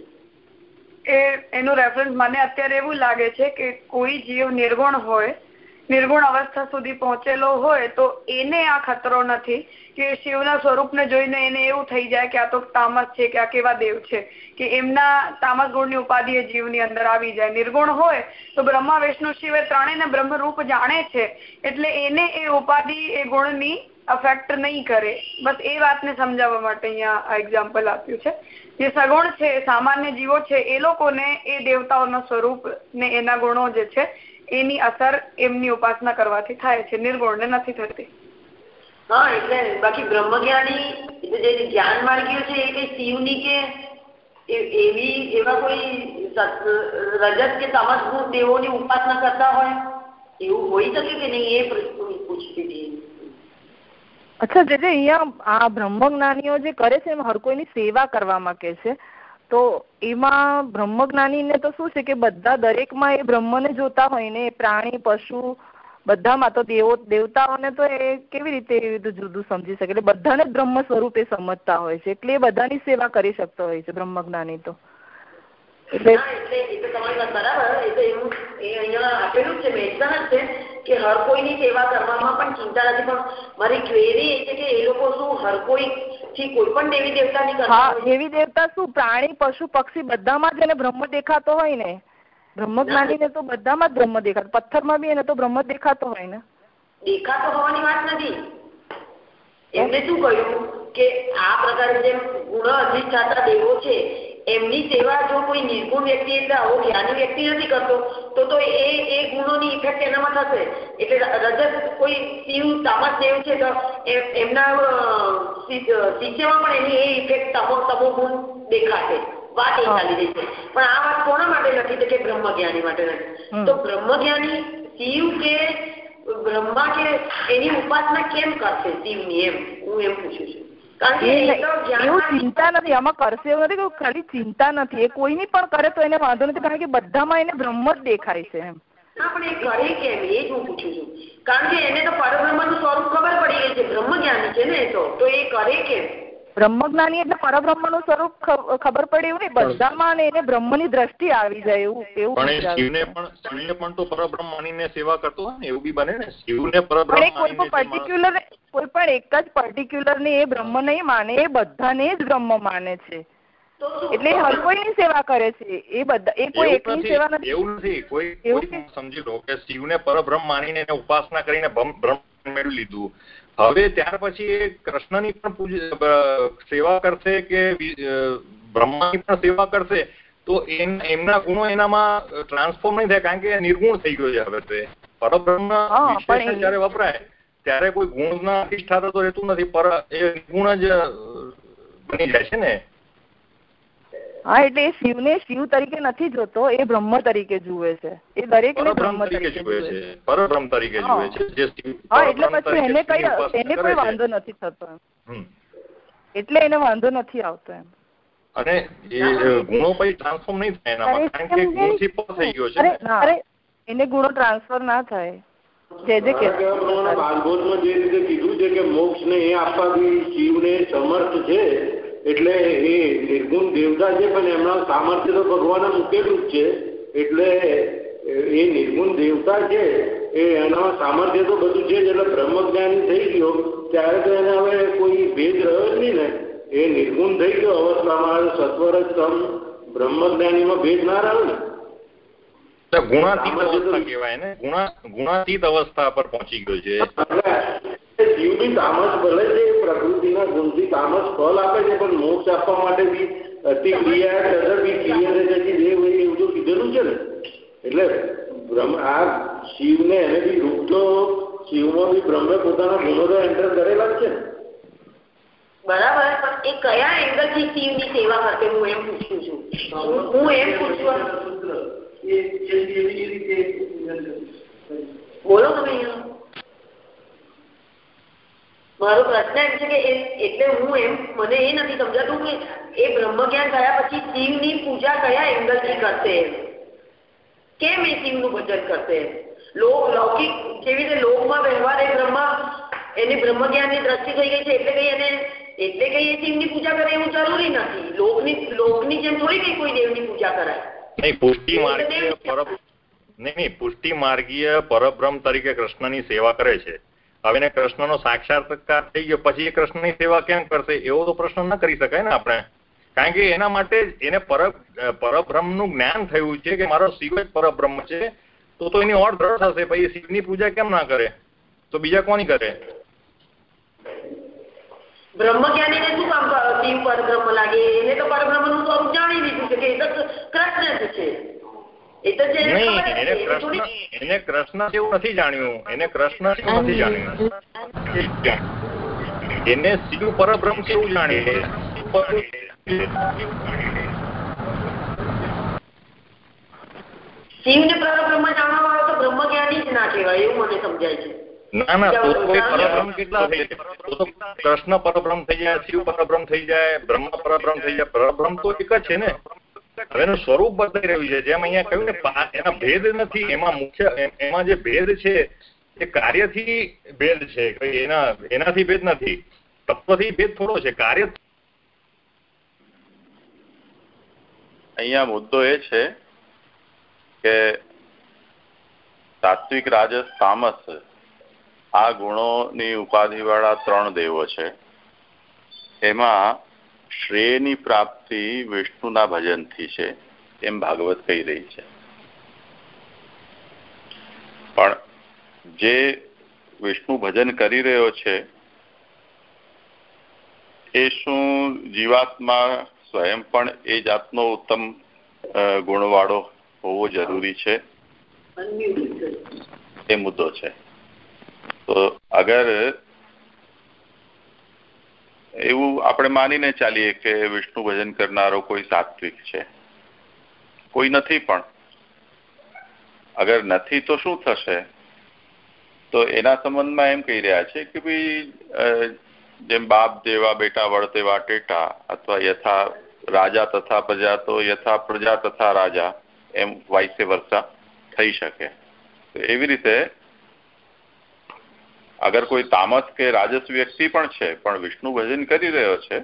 એ, એનું રેફરન્સ મને અત્યારે એવું લાગે છે કે કોઈ જીવ નિર્ગુણ હોય નિર્ગુણ અવસ્થા સુધી પહોંચેલો હોય તો એને આ ખતરો નથી કે શિવના સ્વરૂપને જોઈને એને એવું થઈ જાય કે આ તો તામસ છે, કે આ કેવા દેવ છે, કે એમના તામસ ગુણની ઉપાધિ એ જીવની અંદર આવી જાય. નિર્ગુણ હોય તો બ્રહ્મા, વિષ્ણુ, શિવ એ ત્રણેયને બ્રહ્મરૂપ જાણે છે, એટલે એને એ ઉપાધિ, એ ગુણની અફેક્ટ નહીં કરે. બસ એ વાતને સમજાવવા માટે અહીંયા આ એક્ઝામ્પલ આપ્યું છે. જે સગુણ છે, સામાન્ય જીવો છે, એ લોકોને એ દેવતાઓના સ્વરૂપ ને એના ગુણો જે છે એની અસર એમની ઉપાસના કરવાથી થાય છે નિર્ગુણ ને નથી થતી. હા એટલે બાકી બ્રહ્મજ્ઞાની જે જ્ઞાન માર્ગીઓ છે એ કઈ શિવની કે એવી એવા કોઈ રજત કે તમસ દેવોની ઉપાસના કરતા હોય? એવું હોઈ શકે કે નહીં? એ પૂછતી હતી અચ્છા જે અહીંયા આ બ્રહ્મ જ્ઞાનીઓ જે કરે છે એમ હર કોઈની સેવા કરવામાં કે છે? તો એમાં બ્રહ્મજ્ઞાનીને તો શું છે કે બધા દરેકમાં એ બ્રહ્મને જોતા હોય ને પ્રાણી, પશુ, બધામાં તો દેવો, દેવતાઓને તો એ કેવી રીતે એવી રીતે જુદું સમજી શકે? એટલે બધાને બ્રહ્મ સ્વરૂપે સમજતા હોય છે. એટલે એ બધાની સેવા કરી શકતો હોય છે બ્રહ્મજ્ઞાની તો. એટલે તમારી વાત બરાબર. એ એવું એ અહીંયા આપેલું છે મેચન છે કે હર કોઈની સેવા કરવામાં પણ ચિંતા નથી પણ મારી ક્વેરી એ છે કે એ લોકો શું હર કોઈ થી કોઈ પણ દેવી દેવતાની હા દેવી દેવતા શું? પ્રાણી પશુ પક્ષી બધામાં જ એને બ્રહ્મ દેખાતો હોય ને. બ્રહ્મજ્ઞાની ને. તો બધામાં જ બ્રહ્મ દેખાતો. પથ્થરમાં બી એને તો બ્રહ્મ દેખાતો હોય ને. દેખાતો હોવાની વાત નથી. એમને શું કહ્યું? કે આ પ્રકારે જેમ ગુણ અધિષ્ઠાતા દેવો છે એમની સેવા જો કોઈ નિર્ગુણ વ્યક્તિ એટલે આવો જ્ઞાની વ્યક્તિ નથી કરતો તો તો એ એ ગુણોની ઇફેક્ટ એનામાં થશે. એટલે રજત કોઈ શિવ તામસ દેવ છે તો એમના શિષ્યમાં પણ એની એ ઇફેક્ટ તમો તમો ગુણ દેખાશે. વાત એ ચાલી રહી છે. પણ આ વાત કોના માટે નથી? કે બ્રહ્મ જ્ઞાની માટે નથી. તો બ્રહ્મ જ્ઞાની શિવ કે બ્રહ્મા કે એની ઉપાસના કેમ કરશે શિવની એમ? હું એમ પૂછું છું. એવું ચિંતા નથી આમાં કરશે એવું નથી કે ખાલી ચિંતા નથી એ કોઈની પણ કરે તો એને વાંધો નથી કારણ કે બધામાં એને બ્રહ્મ જ દેખાય છે એમ. પણ એ કરે કેમ? એ જ હું પૂછું છું. કારણ કે એને તો પરબ્રહ્મનું સ્વરૂપ ખબર પડી ગઈ છે બ્રહ્મ છે ને તો. તો એ કરે કેમ? બ્રહ્મજ્ઞાની એટલે પરબ્રહ્મ સ્વરૂપ ખબર પડે એવું નહીં બધામાં એને બ્રહ્મની દ્રષ્ટિ આવી જાય એવું એવું પણ શિવને પણ શિવને પણ તો પરબ્રહ્મ સેવા કરતો હોય ને એવું બી બને ને? શિવને પરબ્રહ્મ કોઈ પણ પર્ટિક્યુલર કોઈ પણ એક જ પર્ટિક્યુલર ને એ બ્રહ્મ નહીં માને એ બધાને જ બ્રહ્મ માને છે. એટલે હર કોઈની સેવા કરે છે. એ બધા એ કોઈ એકની સેવા નથી. એવું નથી. કોઈ કોઈ સમજી લો કે શિવને પરબ્રહ્મ માનીને એને ઉપાસના કરીને બ્રહ્મ મેળવી લીધું. હવે ત્યાર પછી એ કૃષ્ણની પણ સેવા કરશે કે બ્રહ્માની પણ સેવા કરશે તો એમના ગુણો એનામાં ટ્રાન્સફોર્મ નહીં થાય કારણ કે નિર્ગુણ થઈ ગયો છે હવે તે. પરબ્રહ્મ જયારે વપરાય ત્યારે કોઈ ગુણના અધિષ્ઠાતા તો રહેતું નથી પર એ ગુણ જ બની જાય છે ને? હા એટલે એ શિવને શિવ તરીકે નથી જોતો એ બ્રહ્મ તરીકે જુએ છે. એ દરેક બ્રહ્મ તરીકે જુએ છે. પરબ્રહ્મ તરીકે જુએ છે. જે હા એટલે પછી એને કઈ એને કોઈ વાંધો નથી થતો એટલે એને વાંધો નથી આવતો એમ. અને એ ગુણો પછી ટ્રાન્સફોર્મ નહીં થાય એનામાં કારણ કે ગુણથી પર થઈ ગયો છે અરે એને ગુણો ટ્રાન્સફર ના થાય. એટલે એ નિર્ગુણ દેવતા છે સામર્થ્ય તો એ નિર્ગુણ સામર્થ્ય તો બધું છે એટલે બ્રહ્મજ્ઞાની થઈ ગયો, ત્યારે તો એને હવે કોઈ ભેદ રહ્યો જ નહીં ને. એ નિર્ગુણ થઈ ગયો, અવસ્થામાં સત્વર સ્તંભ બ્રહ્મજ્ઞાનીમાં ભેદ ના રહ્યો ને. ગુણાતીત અવસ્થા કહેવાય ને? ગુણાતીત અવસ્થા પર પહોંચી ગયો છે. જીવની તામસ ભલે છે પ્રકૃતિના ગુણથી તામસ ફળ આપે છે પણ મોક્ષ આપવા માટે બી અતિ ક્રિયા બી ક્રિયા એવું તો કીધેલું છે ને. એટલે બ્રહ્મ આ શિવને એને બી રૂપ તો શિવમાં બી બ્રહ્મે પોતાના ગુણો તો એન્ટર કરેલા જ છે ને. બરાબર પણ એ કયા એંગલથી શિવની સેવા કરશે હું એમ પૂછું છું. હું એમ પૂછું બોલો તમે મારો પ્રશ્ન એમ છે કે એટલે હું એમ, મને એ નથી સમજાતું કે એ બ્રહ્મ જ્ઞાન થયા પછી શિવની પૂજા કયા એંગલથી કરશે કેમ એ શિવનું ભજન કરશે લોક, લૌકિક જેવી રીતે લોકમાં વ્યવહાર એ બ્રહ્મ, એની બ્રહ્મ જ્ઞાનની દ્રષ્ટિ થઈ ગઈ છે એટલે કઈ એને, એટલે કઈ એ શિવની પૂજા કરે એવું જરૂરી નથી. લોકની લોકની જેમ થોડી કઈ કોઈ દેવની પૂજા કરાય. પરબ્રહ્મ તરીકે કૃષ્ણની સેવા કરે છે. હવે કૃષ્ણનો સાક્ષાત્કાર થઈ ગયો, પછી એ કૃષ્ણની સેવા કેમ કરશે? એવો તો પ્રશ્ન ન કરી શકાય ને આપણે. કારણ કે એના માટે એને પર પરબ્રહ્મનું જ્ઞાન થયું છે કે મારો શિવ જ પરબ્રહ્મ છે, તો તો એની ઓર દ્રઢ થશે, પછી શિવની પૂજા કેમ ના કરે? તો બીજા કોની કરે? બ્રહ્મ જ્ઞાનીને શું કામ શિવ પરબ્રહ્મ લાગે. એને તો પરબ્રહ્મનું સ્વરૂપ જાણી લીધું છે કે એ તો કૃષ્ણ જ છે. નહીં એને કૃષ્ણ એને કૃષ્ણ જેવું નથી જાણ્યું. એને કૃષ્ણ જેવું નથી જાણ્યું. એને શિવ પરબ્રહ્મ કેવું જાણીએ શિવને પરબ્રહ્મ જાણવા વાળો તો બ્રહ્મ જ્ઞાની જ ના કહેવાય એવું મને સમજાય છે. ના ના તો પરબ્રહ્મ કેટલા થઈ કૃષ્ણ પરબ્રહ્મ થઈ જાય શિવ પરબ્રહ્મ થઈ જાય બ્રહ્મ પરબ્રહ્મ થઈ જાય. પરબ્રહ્મ તો એક જ છે ને. હવે એનું સ્વરૂપ બદલાઈ રહ્યું છે. જેમ અહીંયા કહ્યું ને એના ભેદ નથી એમાં મુખ્ય એમાં જે ભેદ છે એ કાર્યથી ભેદ છે. એના એનાથી ભેદ નથી. તત્વથી ભેદ થોડો છે. કાર્ય અહીંયા મુદ્દો એ છે કે સાત્વિક રાજસ તામસ આ ગુણોની ઉપાધિવાળા ત્રણ દેવો છે. એમાં શ્રેયની પ્રાપ્તિ વિષ્ણુના ભજનથી છે, એમ ભાગવત કહી રહી છે. પણ જે વિષ્ણુ ભજન કરી રહ્યો છે, એ શું જીવાત્મા સ્વયં પણ એ જાતનો ઉત્તમ ગુણવાળો હોવો જરૂરી છે? એ મુદ્દો છે. તો અગર એવું આપણે માનીને ચાલીએ કે વિષ્ણુ ભજન કરનારો કોઈ સાત્વિક છે. કોઈ નથી પણ. અગર નથી તો શું થશે? તો એના સંબંધમાં એમ કહી રહ્યા છે કે ભાઈ જેમ બાપ જેવા બેટા વળતેવા ટેટા અથવા યથા રાજા તથા પ્રજા, તો યથા પ્રજા તથા રાજા એમ વાઇસે વર્ષા થઈ શકે. એવી રીતે અગર કોઈ તામસ કે રાજસ વ્યક્તિ પણ છે, પણ વિષ્ણુ ભજન કરી રહ્યો છે,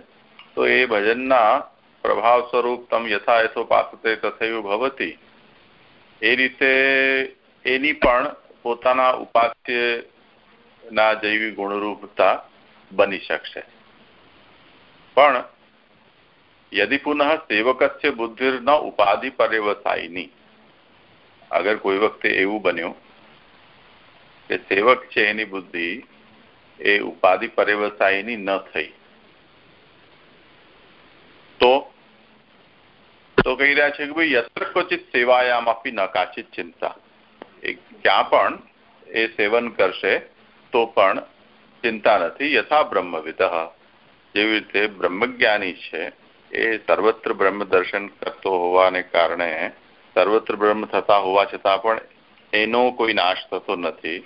તો એ ભજનના પ્રભાવ સ્વરૂપ તમ યથા યથોપાસતે તથૈવ ભવતી. એ રીતે એની પણ પોતાના ઉપાસ્ય ના જેવી ગુણરૂપતા બની શકશે. પણ યદિ પુનઃ સેવકસ્ય બુદ્ધિર ન ઉપાધિ પર્યવસાયની. અગર કોઈ વખતે એવું બન્યું કે સેવક છે એની બુદ્ધિ એ ઉપાધિ પર્યવસાયની ન થઈ. તો તો કહી રહ્યા છે કે ભાઈ યત્ર ક્વચિત સેવાયામ આપી ન ચિંતા. ક્યાં પણ એ સેવન કરશે તો પણ ચિંતા નથી. યથા બ્રહ્મવિદ જેવી રીતે બ્રહ્મજ્ઞાની છે, એ સર્વત્ર બ્રહ્મ દર્શન કરતો હોવાને કારણે સર્વત્ર બ્રહ્મ થતા હોવા છતાં પણ એનો કોઈ નાશ થતો નથી.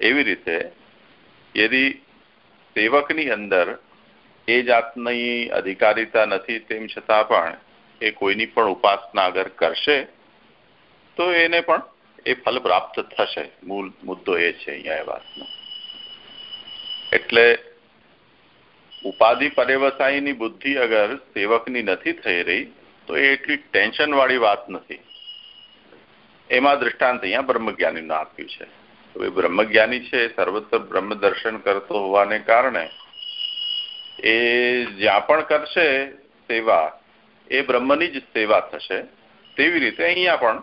એવી રીતે યદી સેવકની અંદર એ જાતની અધિકારીતા નથી, તેમ છતાં પણ એ કોઈની પણ ઉપાસના અગર કરશે, તો એને પણ એ ફલ પ્રાપ્ત થશે. મૂળ મુદ્દો એ છે અહીંયા એ વાતનો. એટલે ઉપાધિ પર્યવસાયની બુદ્ધિ અગર સેવકની નથી થઈ રહી, તો એ એટલી ટેન્શન વાળી વાત નથી. એમાં દ્રષ્ટાંત અહીંયા બ્રહ્મજ્ઞાનીનું આપ્યું છે. હવે બ્રહ્મજ્ઞાની છે, સર્વત્ર બ્રહ્મ દર્શન કરતો હોવાને કારણે એ જ્યાં પણ કરશે સેવા, એ બ્રહ્મની જ સેવા થશે. તેવી રીતે અહીંયા પણ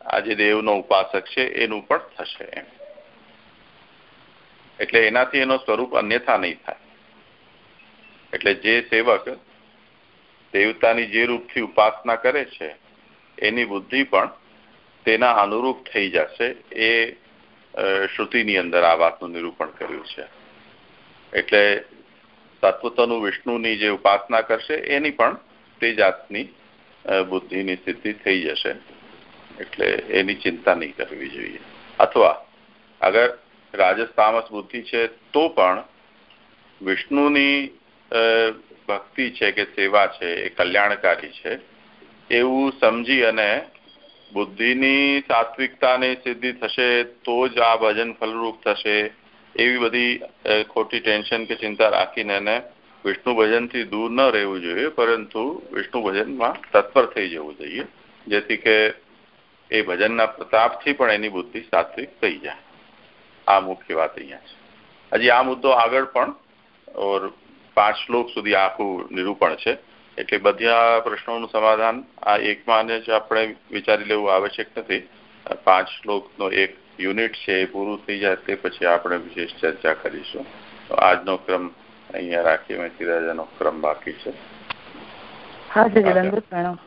આ જે દેવનો ઉપાસક છે, એનું પણ થશે એટલે એનાથી એનો સ્વરૂપ અન્યથા નહીં થાય. એટલે જે સેવક દેવતાની જે રૂપથી ઉપાસના કરે છે, એની બુદ્ધિ પણ તેના અનુરૂપ થઈ જશે, એ શ્રુતિની અંદર આ વાતનું નિરૂપણ કર્યું છે. એટલે તત્વતનું વિષ્ણુની જે ઉપાસના કરશે, એની પણ તે જાતની બુદ્ધિની સ્થિતિ થઈ જશે. એટલે એની ચિંતા નહીં કરવી જોઈએ. અથવા અગર રાજસ તામસ બુદ્ધિ છે, તો પણ વિષ્ણુની ભક્તિ છે કે સેવા છે, એ કલ્યાણકારી છે, એવું સમજી અને બુદ્ધિની સાત્વિકતાની સિદ્ધિ થશે તો જ આ ભજન ફલરૂપ થશે. એવી બધી ખોટી ટેન્શન કે ચિંતા રાખીને એને વિષ્ણુ ભજનથી દૂર ન રહેવું જોઈએ, પરંતુ વિષ્ણુ ભજનમાં તત્પર થઈ જવું જોઈએ, જેથી કે એ ભજનના પ્રતાપથી પણ એની બુદ્ધિ સાત્વિક થઈ જાય. આ મુખ્ય વાત અહીંયા છે. હજી આ મુદ્દો આગળ પણ, ઓર પાંચ શ્લોક સુધી આખું નિરૂપણ છે. એટલે બધા પ્રશ્નોનું સમાધાન આ એકમાં જ આપણે વિચારી લેવું આવશ્યક નથી. પાંચ શ્લોકનો એક યુનિટ છે એ પૂરું થઈ જાય તે પછી આપણે વિશેષ ચર્ચા કરીશું. તો આજનો ક્રમ અહીંયા રાખીએ મેં રાજાનો ક્રમ બાકી છે. હા પ્રણામ.